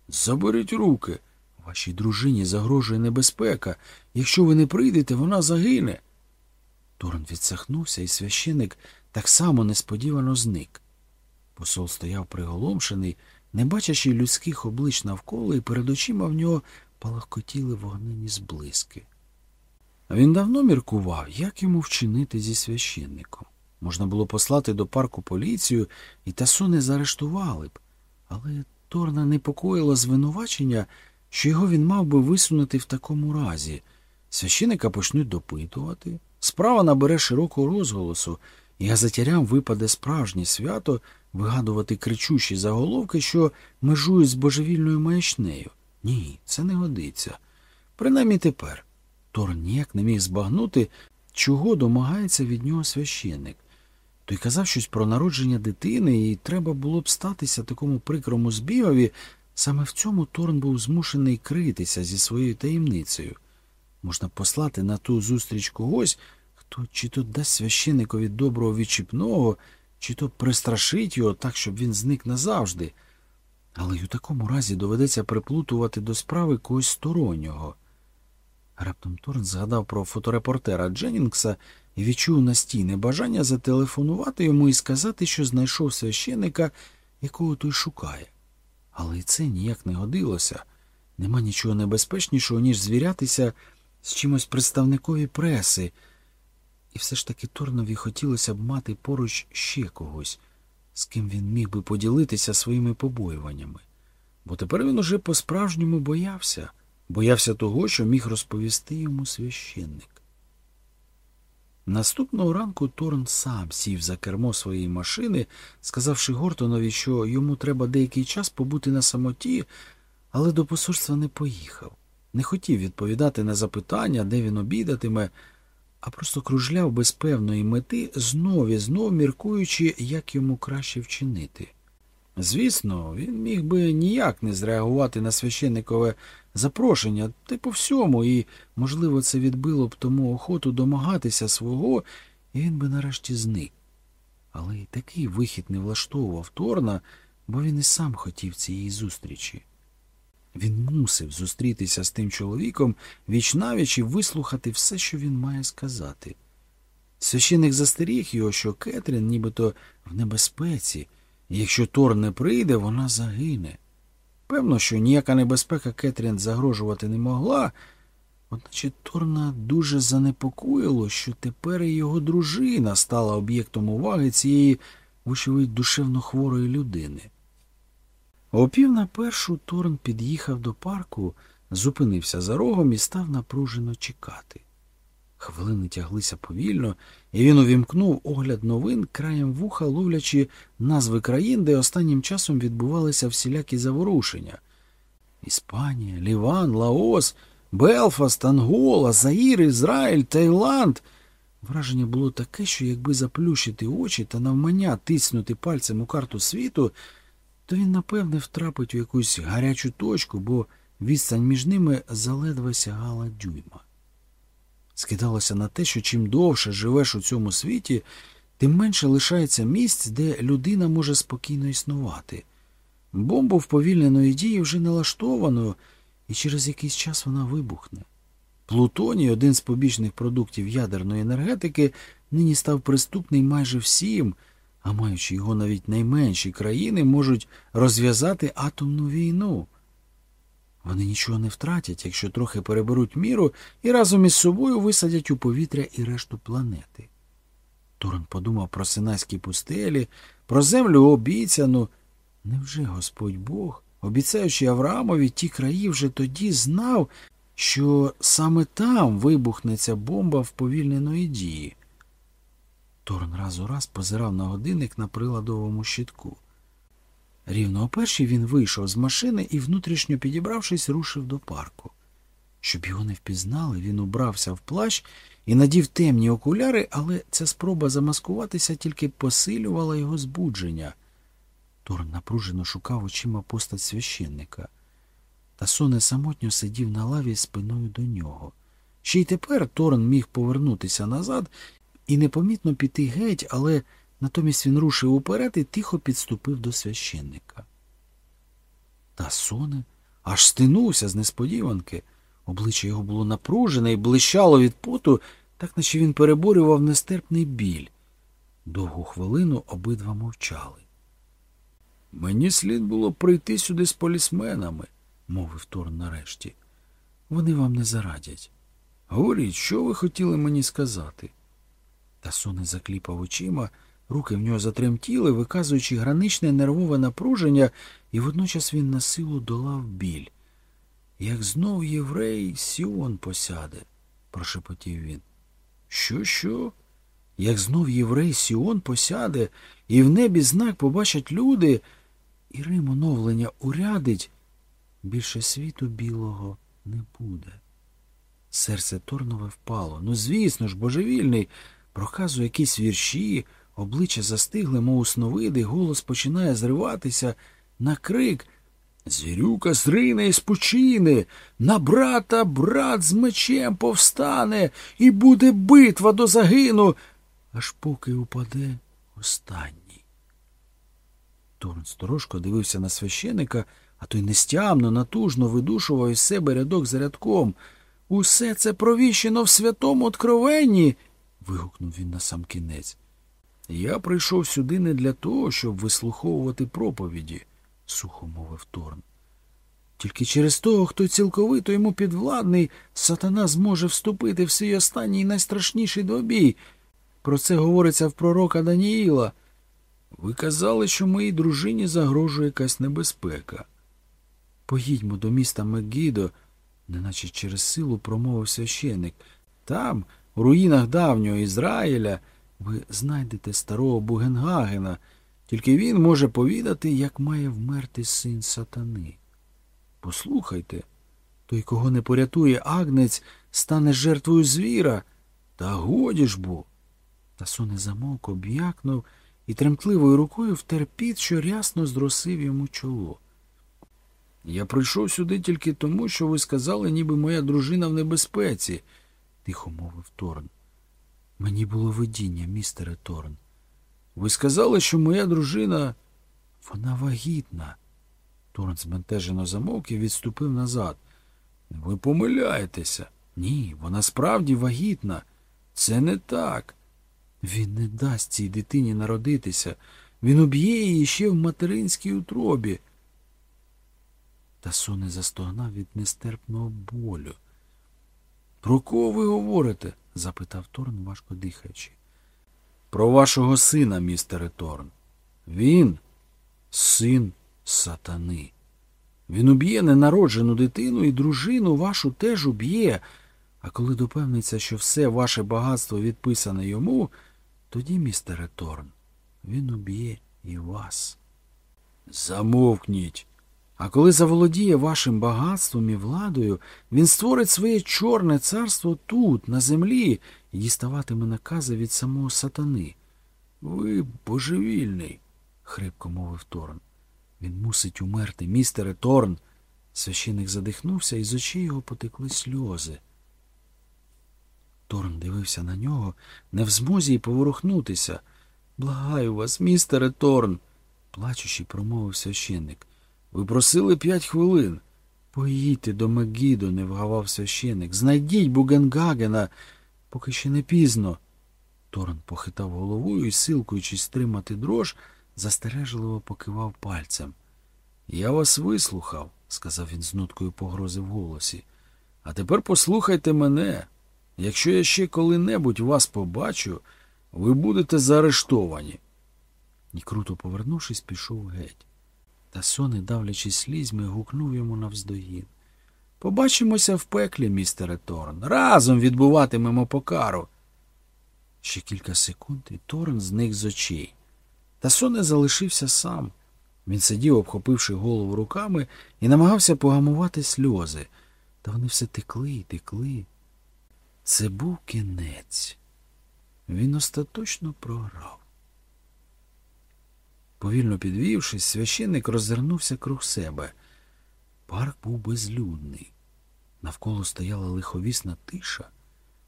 Заберіть руки. Вашій дружині загрожує небезпека. Якщо ви не прийдете, вона загине. Торн відсахнувся, і священик так само несподівано зник. Посол стояв приголомшений, не бачачи людських облич навколо, і перед очима в нього палахкотіли вогнені зблиски. Він давно міркував, як йому вчинити зі священником. Можна було послати до парку поліцію, і Тасони заарештували б, але Торна непокоїло звинувачення, що його він мав би висунути в такому разі. Священика почнуть допитувати. Справа набере широкого розголосу, і газетярям випаде справжнє свято вигадувати кричущі заголовки, що межують з божевільною маячнею. Ні, це не годиться. Принаймні тепер. Тор ніяк не міг збагнути, чого домагається від нього священник. Той казав щось про народження дитини, і треба було б статися такому прикрому збігові. Саме в цьому Торн був змушений критися зі своєю таємницею. Можна послати на ту зустріч когось, хто чи то дасть священикові доброго відчіпного, чи то пристрашить його так, щоб він зник назавжди. Але й у такому разі доведеться приплутувати до справи когось стороннього. Раптом Торн згадав про фоторепортера Дженнінгса і відчув настійне бажання зателефонувати йому і сказати, що знайшов священика, якого той шукає. Але й це ніяк не годилося. Нема нічого небезпечнішого, ніж звірятися з чимось представникові преси. І все ж таки Торнові хотілося б мати поруч ще когось, з ким він міг би поділитися своїми побоюваннями. Бо тепер він уже по-справжньому боявся, боявся того, що міг розповісти йому священник. Наступного ранку Торн сам сів за кермо своєї машини, сказавши Гортонові, що йому треба деякий час побути на самоті, але до посольства не поїхав. Не хотів відповідати на запитання, де він обідатиме, а просто кружляв без певної мети, знов і знов міркуючи, як йому краще вчинити. Звісно, він міг би ніяк не зреагувати на священникове запрошення, та й по всьому, і, можливо, це відбило б тому охоту домагатися свого, і він би нарешті зник. Але й такий вихід не влаштовував Торна, бо він і сам хотів цієї зустрічі. Він мусив зустрітися з тим чоловіком вічнавіч і вислухати все, що він має сказати. Священик застеріг його, що Кетрін нібито в небезпеці, і якщо Тор не прийде, вона загине. Певно, що ніяка небезпека Кетрін загрожувати не могла, одначе Торна дуже занепокоїло, що тепер і його дружина стала об'єктом уваги цієї, вочевидь, душевно хворої людини. О пів на першу Торн під'їхав до парку, зупинився за рогом і став напружено чекати. Хвилини тяглися повільно, і він увімкнув огляд новин краєм вуха, ловлячи назви країн, де останнім часом відбувалися всілякі заворушення. Іспанія, Ліван, Лаос, Белфаст, Ангола, Заїр, Ізраїль, Таїланд. Враження було таке, що якби заплющити очі та навмання тиснути пальцем у карту світу, то він, напевне, втрапить у якусь гарячу точку, бо відстань між ними заледве сягала дюйма. Скидалося на те, що чим довше живеш у цьому світі, тим менше лишається місць, де людина може спокійно існувати. Бомбу вповільненої дії вже налаштовано, і через якийсь час вона вибухне. Плутоній, один з побічних продуктів ядерної енергетики, нині став приступний майже всім, а маючи його навіть найменші країни, можуть розв'язати атомну війну. Вони нічого не втратять, якщо трохи переберуть міру і разом із собою висадять у повітря і решту планети. Торн подумав про синайські пустелі, про землю обіцяну. Невже Господь Бог, обіцяючи Авраамові ті краї, вже тоді знав, що саме там вибухне ця бомба вповільненої дії? Торн раз у раз позирав на годинник на приладовому щитку. Рівно о першій він вийшов з машини і, внутрішньо підібравшись, рушив до парку. Щоб його не впізнали, він убрався в плащ і надів темні окуляри, але ця спроба замаскуватися тільки посилювала його збудження. Торн напружено шукав очима постать священника. Та соне самотньо сидів на лаві спиною до нього. Ще й тепер Торн міг повернутися назад і непомітно піти геть, але натомість він рушив уперед і тихо підступив до священника. Та соне аж стинувся з несподіванки. Обличчя його було напружене і блищало від поту, так наче він переборював нестерпний біль. Довгу хвилину обидва мовчали. Мені слід було прийти сюди з полісменами, мовив Торн нарешті. Вони вам не зарадять. Говоріть, що ви хотіли мені сказати? Та соне закліпав очима, руки в нього затремтіли, виказуючи граничне нервове напруження, і водночас він на силу долав біль. Як знов єврей Сіон посяде, прошепотів він. Що, що? Як знов єврей Сіон посяде, і в небі знак побачать люди, і Рим оновлення урядить, більше світу білого не буде. Серце Торнове впало. Ну, звісно ж, божевільний, проказує якісь вірші, обличчя застигли, мов сновиди, голос починає зриватися на крик. Звірюка зрине і спочине, на брата брат з мечем повстане, і буде битва до загину, аж поки упаде останній. Торн сторожко дивився на священика, а той нестямно, натужно видушував із себе рядок за рядком. Усе це провіщено в святому откровенні. Вигукнув він на сам кінець. Я прийшов сюди не для того, щоб вислуховувати проповіді, сухо мовив Торн. Тільки через того, хто цілковито йому підвладний, сатана зможе вступити в свій останній найстрашніший добій. Про це говориться в пророка Даніїла. Ви казали, що моїй дружині загрожує якась небезпека. Поїдьмо до міста Мегідо, неначе через силу промовив священик. Там, у руїнах давнього Ізраїля ви знайдете старого Бугенгагена, тільки він може повідати, як має вмерти син сатани. Послухайте, той, кого не порятує агнець, стане жертвою звіра. Та годі ж бо. Тасоне замовк, об'якнув і тремтливою рукою втер піт, що рясно зросив йому чоло. Я прийшов сюди тільки тому, що ви сказали, ніби моя дружина в небезпеці, тихо мовив Торн. Мені було видіння, містере Торн. Ви сказали, що моя дружина. Вона вагітна. Торн збентежено замовк і відступив назад. Ви помиляєтеся. Ні, вона справді вагітна. Це не так. Він не дасть цій дитині народитися. Він уб'є її ще в материнській утробі. Та соне застогнав від нестерпного болю. Про кого ви говорите? запитав Торн, важко дихаючи. Про вашого сина, містере Торн. Він син сатани. Він уб'є ненароджену дитину і дружину вашу теж уб'є. А коли допевниться, що все ваше багатство відписане йому, тоді, містере Торн, він уб'є і вас. Замовкніть. А коли заволодіє вашим багатством і владою, він створить своє чорне царство тут, на землі, і діставатиме накази від самого сатани. Ви божевільний, хрипко мовив Торн. Він мусить умерти, містере Торн. Священик задихнувся, і з очей його потекли сльози. Торн дивився на нього, не в змозі й поворухнутися. Благаю вас, містере Торн, плачучи, промовив священник. Ви просили п'ять хвилин. Поїдьте до Мегіду, не вгавав священик. Знайдіть Бугенгагена, поки ще не пізно. Торн похитав головою і, силкуючись стримати дрож, застережливо покивав пальцем. Я вас вислухав, сказав він з ноткою погрози в голосі. А тепер послухайте мене. Якщо я ще коли-небудь вас побачу, ви будете заарештовані. І круто повернувшись, пішов геть. Та сони, давлячись слізьми, гукнув йому навздогін. Побачимося в пеклі, містере Торн. Разом відбуватимемо покару. Ще кілька секунд, і Торн зник з очей. Та соне залишився сам. Він сидів, обхопивши голову руками, і намагався погамувати сльози. Та вони все текли і текли. Це був кінець. Він остаточно програв. Повільно підвівшись, священник роззирнувся круг себе. Парк був безлюдний. Навколо стояла лиховісна тиша.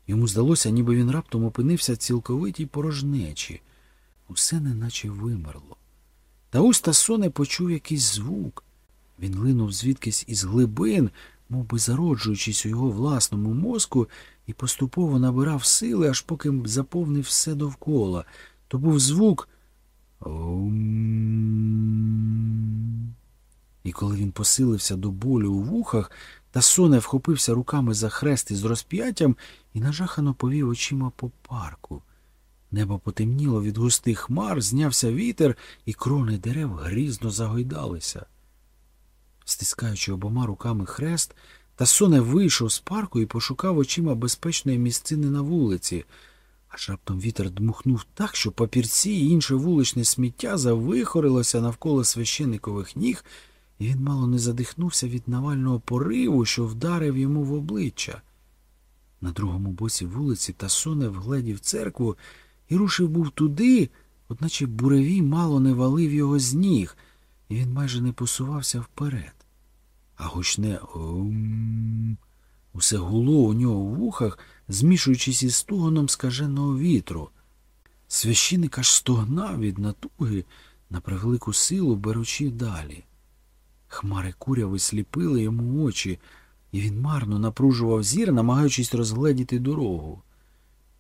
Йому здалося, ніби він раптом опинився цілковитій порожнечі. Усе неначе вимерло. Та ось Тасоне почув якийсь звук. Він линув звідкись із глибин, мов би зароджуючись у його власному мозку, і поступово набирав сили, аж поки заповнив все довкола. То був звук. І коли він посилився до болю у вухах, Тасоне вхопився руками за хрест із розп'яттям і нажахано повів очима по парку. Небо потемніло від густих хмар, знявся вітер, і крони дерев грізно загойдалися. Стискаючи обома руками хрест, Тасоне вийшов з парку і пошукав очима безпечної місцини на вулиці. Аж раптом вітер дмухнув так, що папірці і інше вуличне сміття завихорилося навколо священикових ніг, і він мало не задихнувся від навального пориву, що вдарив йому в обличчя. На другому боці вулиці Тасоне вгледів церкву і рушив був туди, одначе буревій мало не валив його з ніг, і він майже не посувався вперед. А гучне ом усе гуло у нього в вухах, змішуючись із стугоном скаженого вітру. Священик аж стогнав від натуги на превелику силу, беручи далі. Хмари куряви сліпили йому очі, і він марно напружував зір, намагаючись розгледіти дорогу.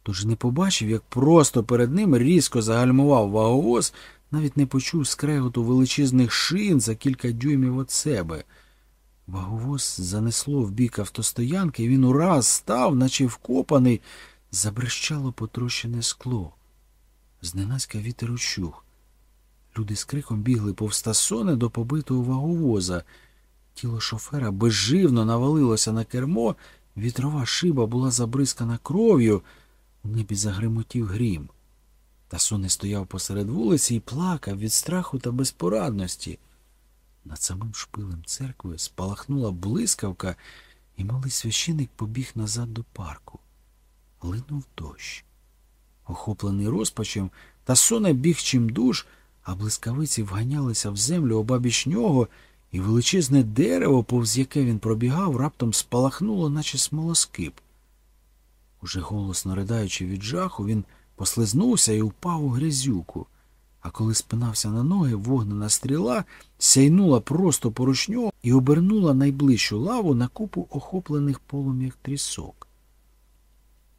Тож не побачив, як просто перед ним різко загальмував ваговоз, навіть не почув скреготу величезних шин за кілька дюймів від себе. Ваговоз занесло в бік автостоянки, він ураз став, наче вкопаний, забрещало потрощене скло. Зненацька вітер учух. Люди з криком бігли повстасони до побитого ваговоза. Тіло шофера безживно навалилося на кермо, вітрова шиба була забризкана кров'ю, У небі загримотів грім. Та соне стояв посеред вулиці і плакав від страху та безпорадності. Над самим шпилем церкви спалахнула блискавка, і малий священик побіг назад до парку. Линув дощ. Охоплений розпачем, та соне біг чимдуж, а блискавиці вганялися в землю обабіч нього, і величезне дерево, повз яке він пробігав, раптом спалахнуло, наче смолоскип. Уже голосно ридаючи від жаху, він послизнувся і упав у грязюку. А коли спинався на ноги, вогнена стріла сяйнула просто поруч нього і обернула найближчу лаву на купу охоплених полум'ях трісок.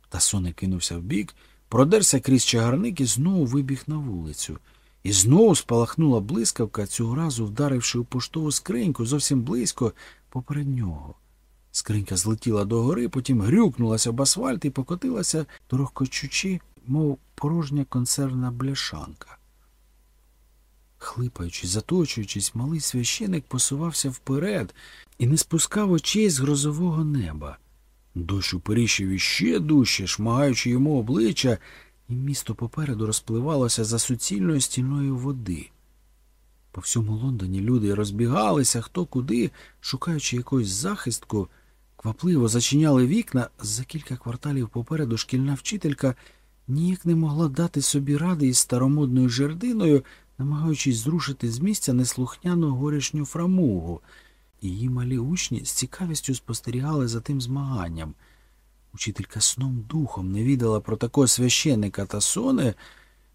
Тасоне кинувся вбік, продерся крізь чагарник і знову вибіг на вулицю. І знову спалахнула блискавка, цього разу вдаривши у поштову скриньку зовсім близько поперед нього. Скринька злетіла догори, потім грюкнулася об асфальт і покотилася, торохкочучи, мов порожня консервна бляшанка. Хлипаючи, заточуючись, малий священик посувався вперед і не спускав очей з грозового неба. Дощ уперіщив іще дужче, шмагаючи йому обличчя, і місто попереду розпливалося за суцільною стіною води. По всьому Лондоні люди розбігалися хто куди, шукаючи якусь захистку, квапливо зачиняли вікна, за кілька кварталів попереду шкільна вчителька ніяк не могла дати собі ради із старомодною жердиною, намагаючись зрушити з місця неслухняну горішню фрамугу. Її малі учні з цікавістю спостерігали за тим змаганням. Учителька сном духом не відала про такого священника та сони,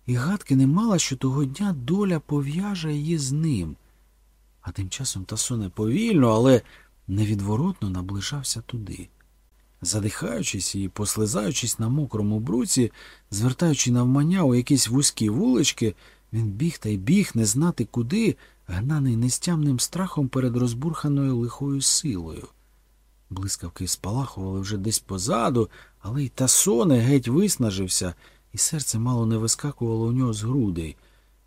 і гадки не мала, що того дня доля пов'яже її з ним. А тим часом Тасоне повільно, але невідворотно наближався туди. Задихаючись і послизаючись на мокрому бруці, звертаючи навмання у якісь вузькі вулички, він біг та й біг не знати куди, гнаний нестямним страхом перед розбурханою лихою силою. Блискавки спалахували вже десь позаду, але й Тасоне геть виснажився, і серце мало не вискакувало у нього з грудей.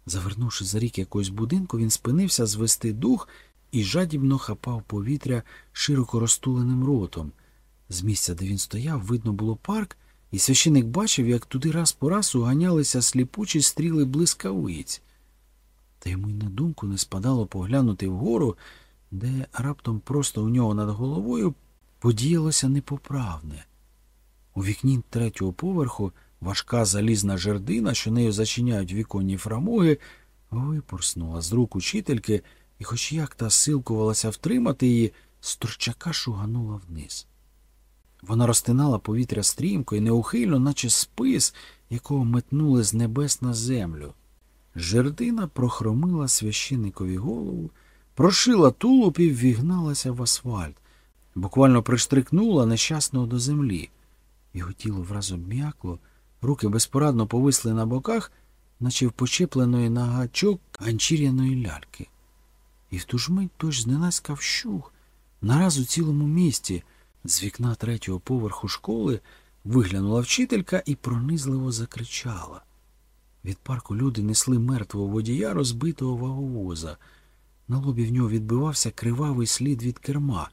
Завернувши за рік якогось будинку, він спинився звести дух і жадібно хапав повітря широко розтуленим ротом. З місця, де він стояв, видно було парк, і священик бачив, як туди раз по раз уганялися сліпучі стріли блискавиць. Та йому й на думку не спадало поглянути вгору, де раптом просто у нього над головою подіялося непоправне. У вікні третього поверху важка залізна жердина, що нею зачиняють віконні фрамуги, випорснула з рук учительки, і, хоч як та силкувалася втримати її, з торчака шуганула вниз. Вона розтинала повітря стрімко і неухильно, наче спис, якого метнули з небес на землю. Жердина прохромила священникові голову, прошила тулуб і ввігналася в асфальт, буквально приштрикнула нещасного до землі. Його тіло враз обм'якло, руки безпорадно повисли на боках, наче в почепленої на гачок ганчір'яної ляльки. І в ту ж мить дощ зненацька вщух, нараз у цілому місті. З вікна третього поверху школи виглянула вчителька і пронизливо закричала. Від парку люди несли мертвого водія розбитого ваговоза. На лобі в нього відбивався кривавий слід від керма.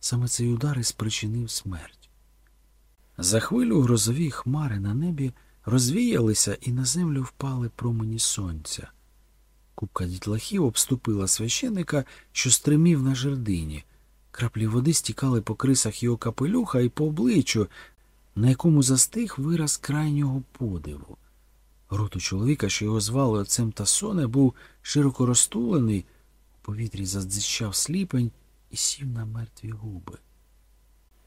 Саме цей удар і спричинив смерть. За хвилю грозові хмари на небі розвіялися і на землю впали промені сонця. Купка дітлахів обступила священика, що стримів на жердині. Краплі води стікали по крисах його капелюха і по обличчю, на якому застиг вираз крайнього подиву. Рот у чоловіка, що його звали отцем Тасоне, був широко розтулений, у повітрі задзищав сліпень і сів на мертві губи.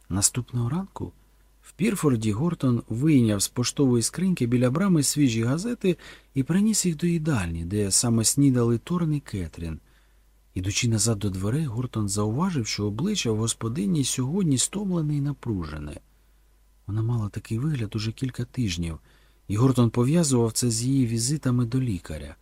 Наступного ранку в Пірфорді Гортон вийняв з поштової скриньки біля брами свіжі газети і приніс їх до їдальні, де саме снідали Торн і Кетрін. Ідучи назад до дверей, Гортон зауважив, що обличчя в господині сьогодні стомлене і напружене. Вона мала такий вигляд уже кілька тижнів, і Гортон пов'язував це з її візитами до лікаря.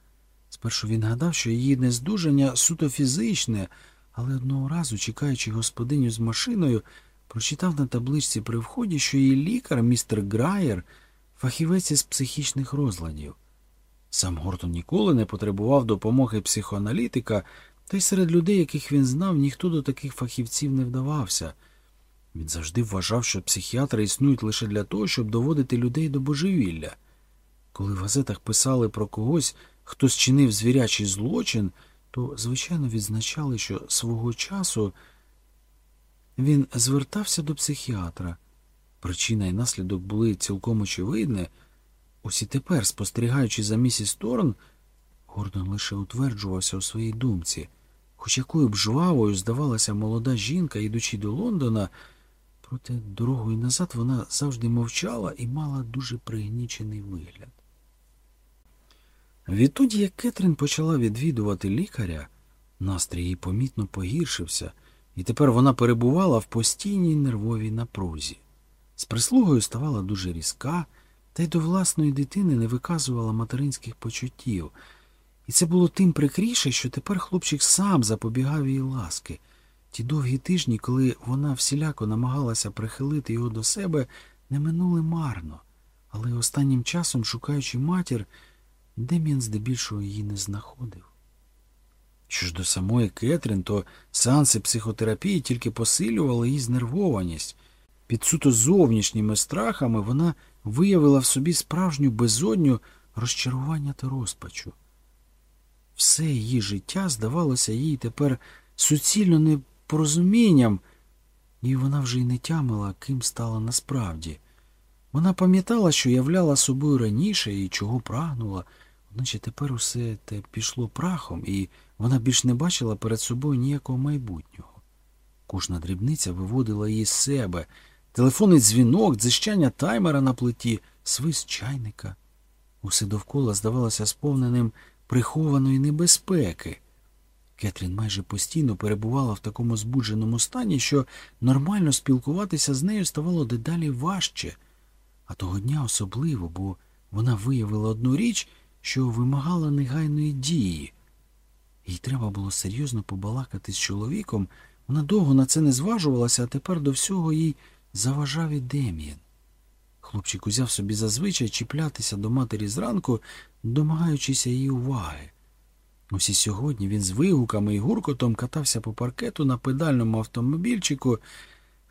Спершу він гадав, що її нездужання суто фізичне, але одного разу, чекаючи господиню з машиною, прочитав на табличці при вході, що її лікар, містер Граєр, фахівець із психічних розладів. Сам Гортон ніколи не потребував допомоги психоаналітика. Та й серед людей, яких він знав, ніхто до таких фахівців не вдавався. Він завжди вважав, що психіатри існують лише для того, щоб доводити людей до божевілля. Коли в газетах писали про когось, хто зчинив звірячий злочин, то, звичайно, відзначали, що свого часу він звертався до психіатра. Причина і наслідок були цілком очевидні. Ось і тепер, спостерігаючи за місіс Торн, Гордон лише утверджувався у своїй думці, хоч якою б жвавою здавалася молода жінка, йдучи до Лондона, проте дорогою назад вона завжди мовчала і мала дуже пригнічений вигляд. Відтоді, як Кетрін почала відвідувати лікаря, настрій їй помітно погіршився, і тепер вона перебувала в постійній нервовій напрузі. З прислугою ставала дуже різка, та й до власної дитини не виказувала материнських почуттів. І це було тим прикріше, що тепер хлопчик сам запобігав її ласки. Ті довгі тижні, коли вона всіляко намагалася прихилити його до себе, не минули марно, але останнім часом, шукаючи матір, Дем'ян здебільшого її не знаходив. Що ж до самої Кетрін, то сеанси психотерапії тільки посилювали її знервованість. Під суто зовнішніми страхами вона виявила в собі справжню безодню розчарування та розпачу. Все її життя здавалося їй тепер суцільно непорозумінням, і вона вже й не тямила, ким стала насправді. Вона пам'ятала, що являла собою раніше і чого прагнула, одначе тепер усе те пішло прахом, і вона більш не бачила перед собою ніякого майбутнього. Кожна дрібниця виводила її з себе, телефонний дзвінок, дзищання таймера на плиті, свист чайника. Усе довкола здавалося сповненим прихованої небезпеки. Кетрін майже постійно перебувала в такому збудженому стані, що нормально спілкуватися з нею ставало дедалі важче, а того дня особливо, бо вона виявила одну річ, що вимагала негайної дії. Їй треба було серйозно побалакати з чоловіком. Вона довго на це не зважувалася, а тепер до всього їй заважав і Дем'ян. Хлопчик узяв собі зазвичай чіплятися до матері зранку, домагаючися її уваги. Ось і сьогодні він з вигуками і гуркотом катався по паркету на педальному автомобільчику,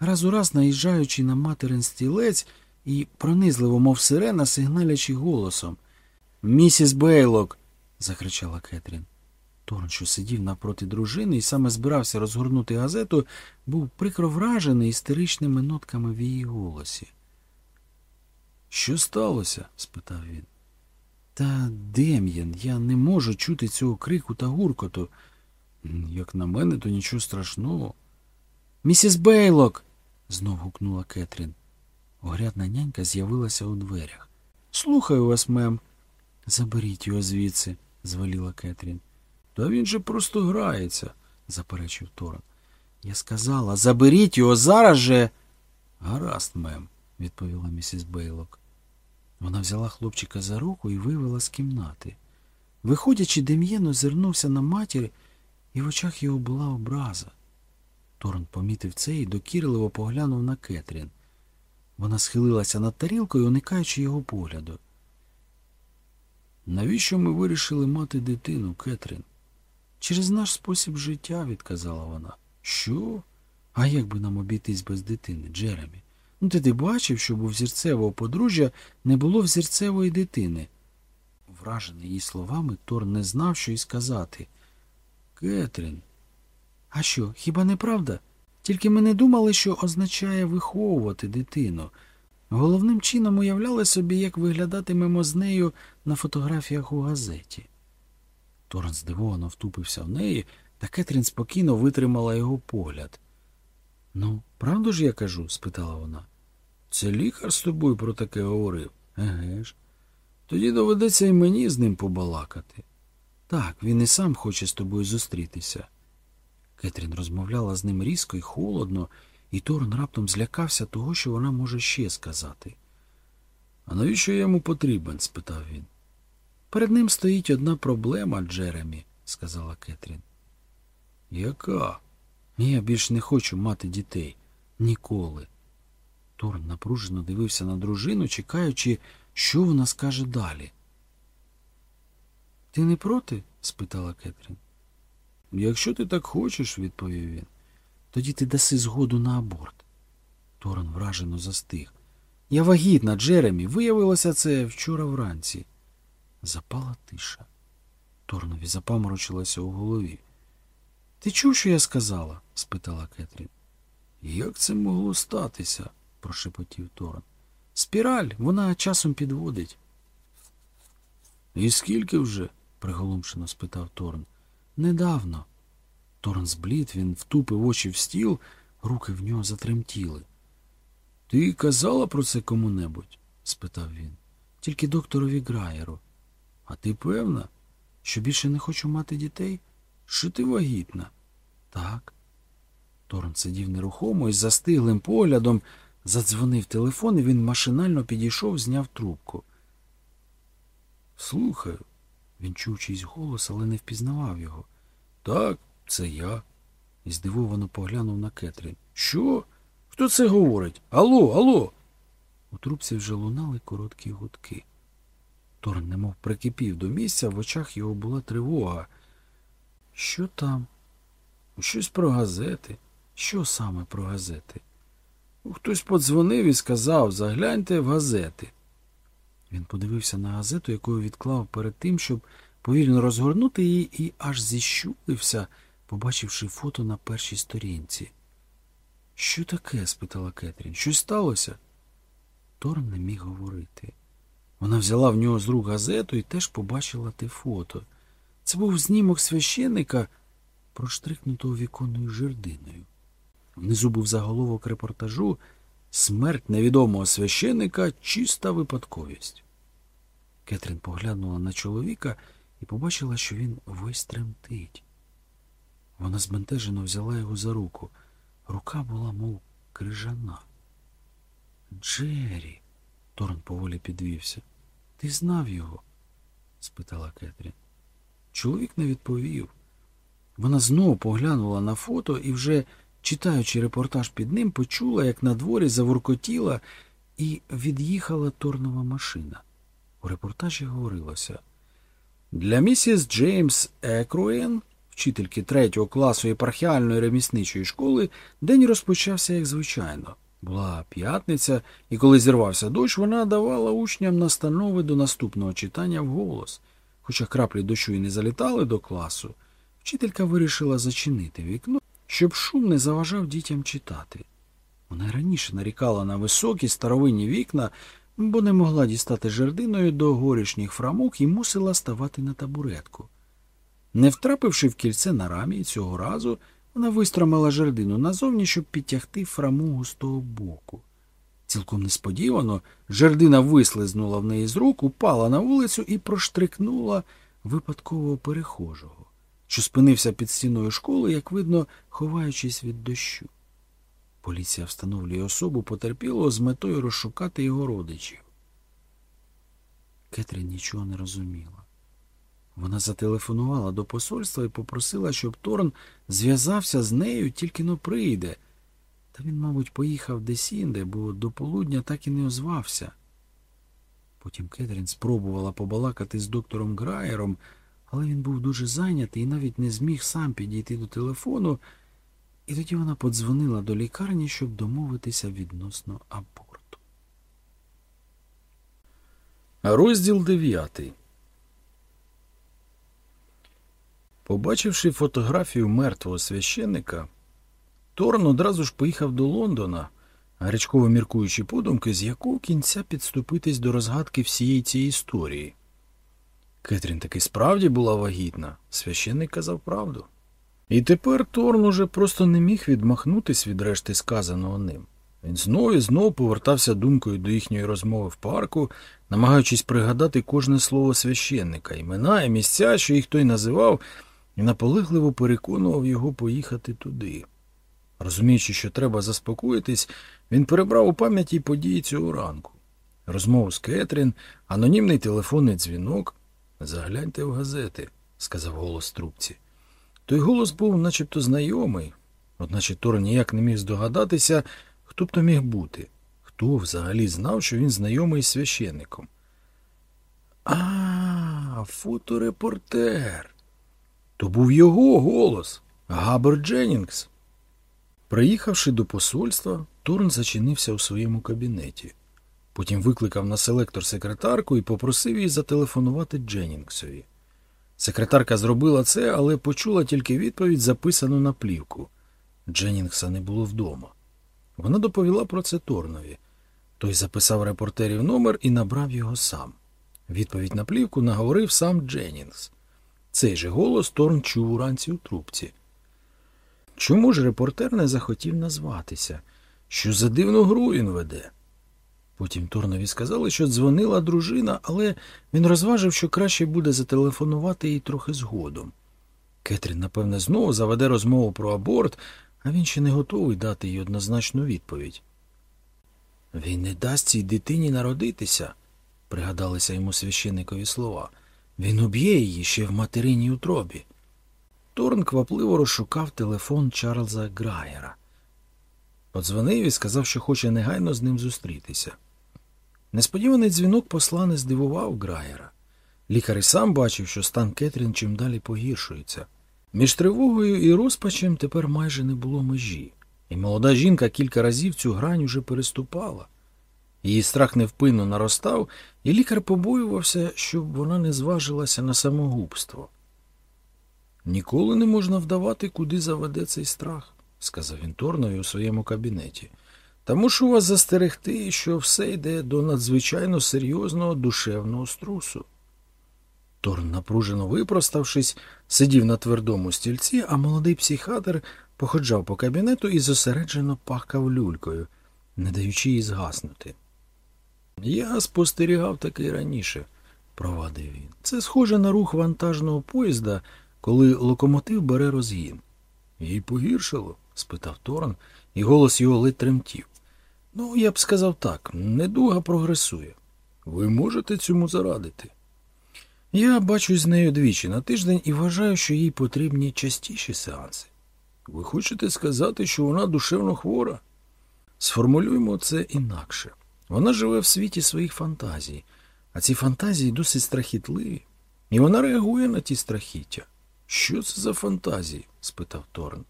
раз у раз наїжджаючи на материн стілець і пронизливо, мов сирена, сигналячи голосом. Місіс Бейлок. закричала Кетрін. Торн, що сидів напроти дружини і саме збирався розгорнути газету, був прикро вражений істеричними нотками в її голосі. Що сталося? спитав він. Та Дем'ян, я не можу чути цього крику та гуркоту. Як на мене, то нічого страшного. Місіс Бейлок. знов гукнула Кетрін. Огрядна нянька з'явилася у дверях. Слухаю вас, мем. Заберіть його звідси, звеліла Кетрін. Та він же просто грається, заперечив Торон. Я сказала, заберіть його зараз же. Гаразд, мем, відповіла місіс Бейлок. Вона взяла хлопчика за руку і вивела з кімнати. Виходячи, Дем'єн озирнувся на матір, і в очах його була образа. Торн помітив це і докірливо поглянув на Кетрін. Вона схилилася над тарілкою, уникаючи його погляду. Навіщо ми вирішили мати дитину, Кетрін? Через наш спосіб життя, відказала вона. Що? А як би нам обійтись без дитини, Джеремі? Ну, ти ти бачив, щоб у взірцевого подружжя не було взірцевої дитини. Вражений її словами, Тор не знав, що й сказати. Кетрін. А що, хіба не правда? Тільки ми не думали, що означає виховувати дитину. Головним чином уявляли собі, як виглядатимемо з нею на фотографіях у газеті. Торн здивовано втупився в неї, та Кетрін спокійно витримала його погляд. Ну, правду ж я кажу? спитала вона. Це лікар з тобою про таке говорив? Еге ж. Тоді доведеться і мені з ним побалакати. Так, він і сам хоче з тобою зустрітися. Кетрін розмовляла з ним різко і холодно, і Торн раптом злякався того, що вона може ще сказати. А навіщо я йому потрібен? спитав він. Перед ним стоїть одна проблема, Джеремі, сказала Кетрін. Яка? Я більш не хочу мати дітей. Ніколи. Торн напружено дивився на дружину, чекаючи, що вона скаже далі. Ти не проти? спитала Кетрін. Якщо ти так хочеш, відповів він, тоді ти даси згоду на аборт. Торн вражено застиг. Я вагітна, Джеремі. Виявилося це вчора вранці. Запала тиша. Торнові запаморочилося у голові. Ти чув, що я сказала? спитала Кетрін. Як це могло статися? Прошепотів Торн. Спіраль, вона часом підводить. І скільки вже? приголомшено спитав Торн. Недавно. Торн зблід, він втупив очі в стіл, руки в нього затремтіли. Ти казала про це кому-небудь? спитав він. Тільки докторові Граєру. А ти певна, що більше не хочу мати дітей? Що ти вагітна? Так. Торн сидів нерухомо і застиглим поглядом задзвонив телефон, і він машинально підійшов, зняв трубку. Слухаю. Він чув чийсь голос, але не впізнавав його. Так, це я. І здивовано поглянув на Кетрін. Що? Хто це говорить? Алло, алло. У трубці вже лунали короткі гудки. Торн немов прикипів до місця, в очах його була тривога. Що там? Щось про газети. Що саме про газети? Хтось подзвонив і сказав загляньте в газети. Він подивився на газету, яку відклав перед тим, щоб повільно розгорнути її, і аж зіщулився, побачивши фото на першій сторінці. Що таке? спитала Кетрін. Щось сталося? Торн не міг говорити. Вона взяла в нього з рук газету і теж побачила те фото. Це був знімок священника, проштрикнутого віконною жердиною. Внизу був заголовок репортажу Смерть невідомого священика чиста випадковість. Кетрін поглянула на чоловіка і побачила, що він весь тремтить. Вона збентежено взяла його за руку. Рука була, мов крижана. Джері, Торн поволі підвівся. Ти знав його? спитала Кетрін. Чоловік не відповів. Вона знову поглянула на фото і вже, читаючи репортаж під ним, почула, як на дворі заворкотіла і від'їхала торнова машина. У репортажі говорилося для місіс Джеймс Екруен, вчительки третього класу єпархіальної ремісничої школи, день розпочався як звичайно. Була п'ятниця, і коли зірвався дощ, вона давала учням настанови до наступного читання вголос. Хоча краплі дощу і не залітали до класу, вчителька вирішила зачинити вікно, щоб шум не заважав дітям читати. Вона раніше нарікала на високі старовинні вікна, бо не могла дістати жердиною до горішніх фрамук і мусила ставати на табуретку. Не втрапивши в кільце на рамі, цього разу вона вистромила жердину назовні, щоб підтягти фрамугу з того боку. Цілком несподівано жердина вислизнула в неї з рук, упала на вулицю і проштрикнула випадкового перехожого, що спинився під стіною школи, як видно, ховаючись від дощу. Поліція встановлює особу потерпілого з метою розшукати його родичів. Кетрін нічого не розуміла. Вона зателефонувала до посольства і попросила, щоб Торн зв'язався з нею, тільки но прийде. Та він, мабуть, поїхав десінде, бо до полудня так і не озвався. Потім Кетрін спробувала побалакати з доктором Граєром, але він був дуже зайнятий і навіть не зміг сам підійти до телефону, і тоді вона подзвонила до лікарні, щоб домовитися відносно аборту. Розділ дев'ятий. Побачивши фотографію мертвого священника, Торн одразу ж поїхав до Лондона, гарячково міркуючи подумки, з якого кінця підступитись до розгадки всієї цієї історії. Кетрін таки справді була вагітна, священник казав правду. І тепер Торн уже просто не міг відмахнутись від решти сказаного ним. Він знову і знову повертався думкою до їхньої розмови в парку, намагаючись пригадати кожне слово священника, імена і місця, що їх той називав, і наполегливо переконував його поїхати туди. Розуміючи, що треба заспокоїтись, він перебрав у пам'яті події цього ранку. Розмову з Кетрін, анонімний телефонний дзвінок. Загляньте в газети, сказав голос трубці. Той голос був начебто знайомий, одначе Тор ніяк не міг здогадатися, хто б то міг бути, хто взагалі знав, що він знайомий з священником. А, фоторепортер. То був його голос, Габер Дженнінгс. Приїхавши до посольства, Торн зачинився у своєму кабінеті. Потім викликав на селектор секретарку і попросив її зателефонувати Дженнінгсові. Секретарка зробила це, але почула тільки відповідь, записану на плівку. Дженнінгса не було вдома. Вона доповіла про це Торнові. Той записав репортерів номер і набрав його сам. Відповідь на плівку наговорив сам Дженнінгс. Цей же голос Торн чув уранці у трубці. Чому ж репортер не захотів назватися? Що за дивну гру він веде? Потім Торнові сказали, що дзвонила дружина, але він розважив, що краще буде зателефонувати їй трохи згодом. Кетрін, напевне, знову заведе розмову про аборт, а він ще не готовий дати їй однозначну відповідь. Він не дасть цій дитині народитися, пригадалися йому священникові слова. Він уб'є її ще в материній утробі. Торн квапливо розшукав телефон Чарльза Граєра. Подзвонив і сказав, що хоче негайно з ним зустрітися. Несподіваний дзвінок посла не здивував Граєра. Лікар і сам бачив, що стан Кетрін чим далі погіршується. Між тривогою і розпачем тепер майже не було межі, і молода жінка кілька разів цю грань уже переступала. Її страх невпинно наростав, і лікар побоювався, щоб вона не зважилася на самогубство. Ніколи не можна вдавати, куди заведе цей страх, сказав він Торнові у своєму кабінеті. Та мушу вас застерегти, що все йде до надзвичайно серйозного душевного струсу. Торн, напружено випроставшись, сидів на твердому стільці, а молодий психіатр походжав по кабінету і зосереджено пахкав люлькою, не даючи їй згаснути. Я спостерігав таки раніше, провадив він. Це схоже на рух вантажного поїзда, коли локомотив бере розгін. Їй погіршило? спитав Торн, і голос його ледь тремтів. Ну, я б сказав так, недуга прогресує. Ви можете цьому зарадити? Я бачусь з нею двічі на тиждень і вважаю, що їй потрібні частіші сеанси. Ви хочете сказати, що вона душевно хвора? Сформулюємо це інакше. Вона живе в світі своїх фантазій, а ці фантазії досить страхітливі, і вона реагує на ті страхіття. Що це за фантазії? спитав Торн.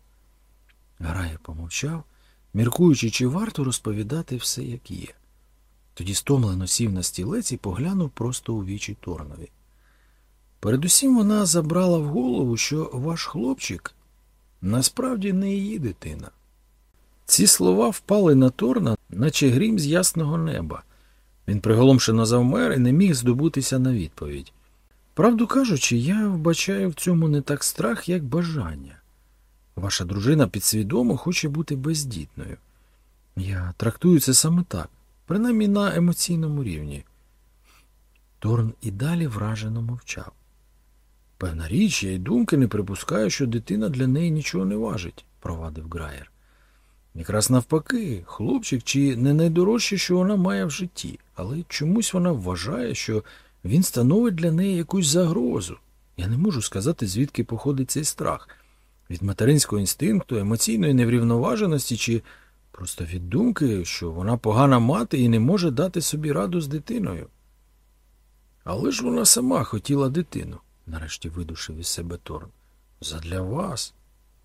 Грає помовчав, міркуючи, чи варто розповідати все, як є. Тоді стомлено сів на стілець і поглянув просто у вічі Торнові. Передусім вона забрала в голову, що ваш хлопчик насправді не її дитина. Ці слова впали на Торна, наче грім з ясного неба. Він приголомшено завмер і не міг здобутися на відповідь. Правду кажучи, я вбачаю в цьому не так страх, як бажання. Ваша дружина підсвідомо хоче бути бездітною. Я трактую це саме так, принаймні на емоційному рівні. Торн і далі вражено мовчав. Певна річ, я й думки не припускаю, що дитина для неї нічого не важить, провадив Граєр. Якраз навпаки, хлопчик чи не найдорожче, що вона має в житті, але чомусь вона вважає, що він становить для неї якусь загрозу. Я не можу сказати, звідки походить цей страх від материнського інстинкту, емоційної неврівноваженості чи просто від думки, що вона погана мати і не може дати собі раду з дитиною. Але ж вона сама хотіла дитину, нарешті видушив із себе Торн. Задля вас?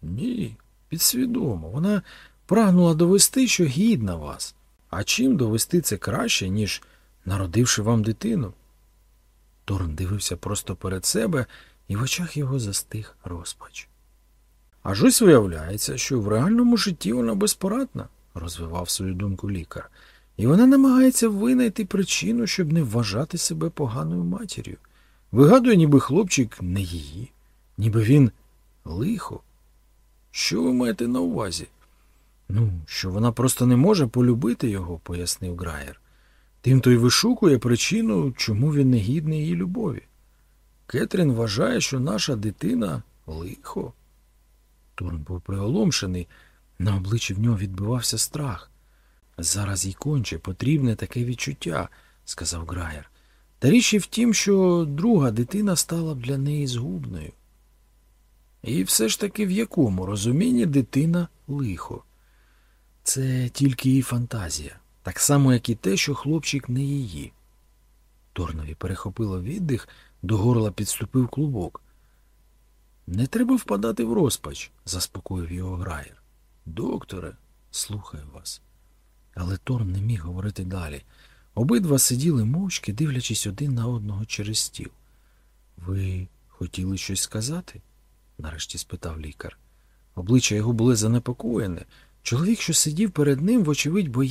Ні, підсвідомо. Вона прагнула довести, що гідна вас. А чим довести це краще, ніж народивши вам дитину? Торн дивився просто перед себе, і в очах його застиг розпач. Аж ось виявляється, що в реальному житті вона безпорадна, розвивав свою думку лікар, і вона намагається винайти причину, щоб не вважати себе поганою матір'ю. Вигадує, ніби хлопчик не її, ніби він лихо. Що ви маєте на увазі? Ну, що вона просто не може полюбити його, пояснив Граєр. Тим то й вишукує причину, чому він не гідний її любові. Кетрін вважає, що наша дитина лихо. Торн був приголомшений, на обличчі в нього відбивався страх. Зараз їй конче потрібне таке відчуття, сказав Граєр. Та річ і в тім, що друга дитина стала б для неї згубною. І все ж таки в якому розумінні дитина лихо. Це тільки її фантазія, так само, як і те, що хлопчик не її. Торнові перехопило віддих, до горла підступив клубок. Не треба впадати в розпач, заспокоїв його Граєр. Докторе, слухаю вас. Але Торн не міг говорити далі. Обидва сиділи мовчки, дивлячись один на одного через стіл. Ви хотіли щось сказати? нарешті спитав лікар. Обличчя його були занепокоєне. Чоловік, що сидів перед ним, вочевидь, боявся.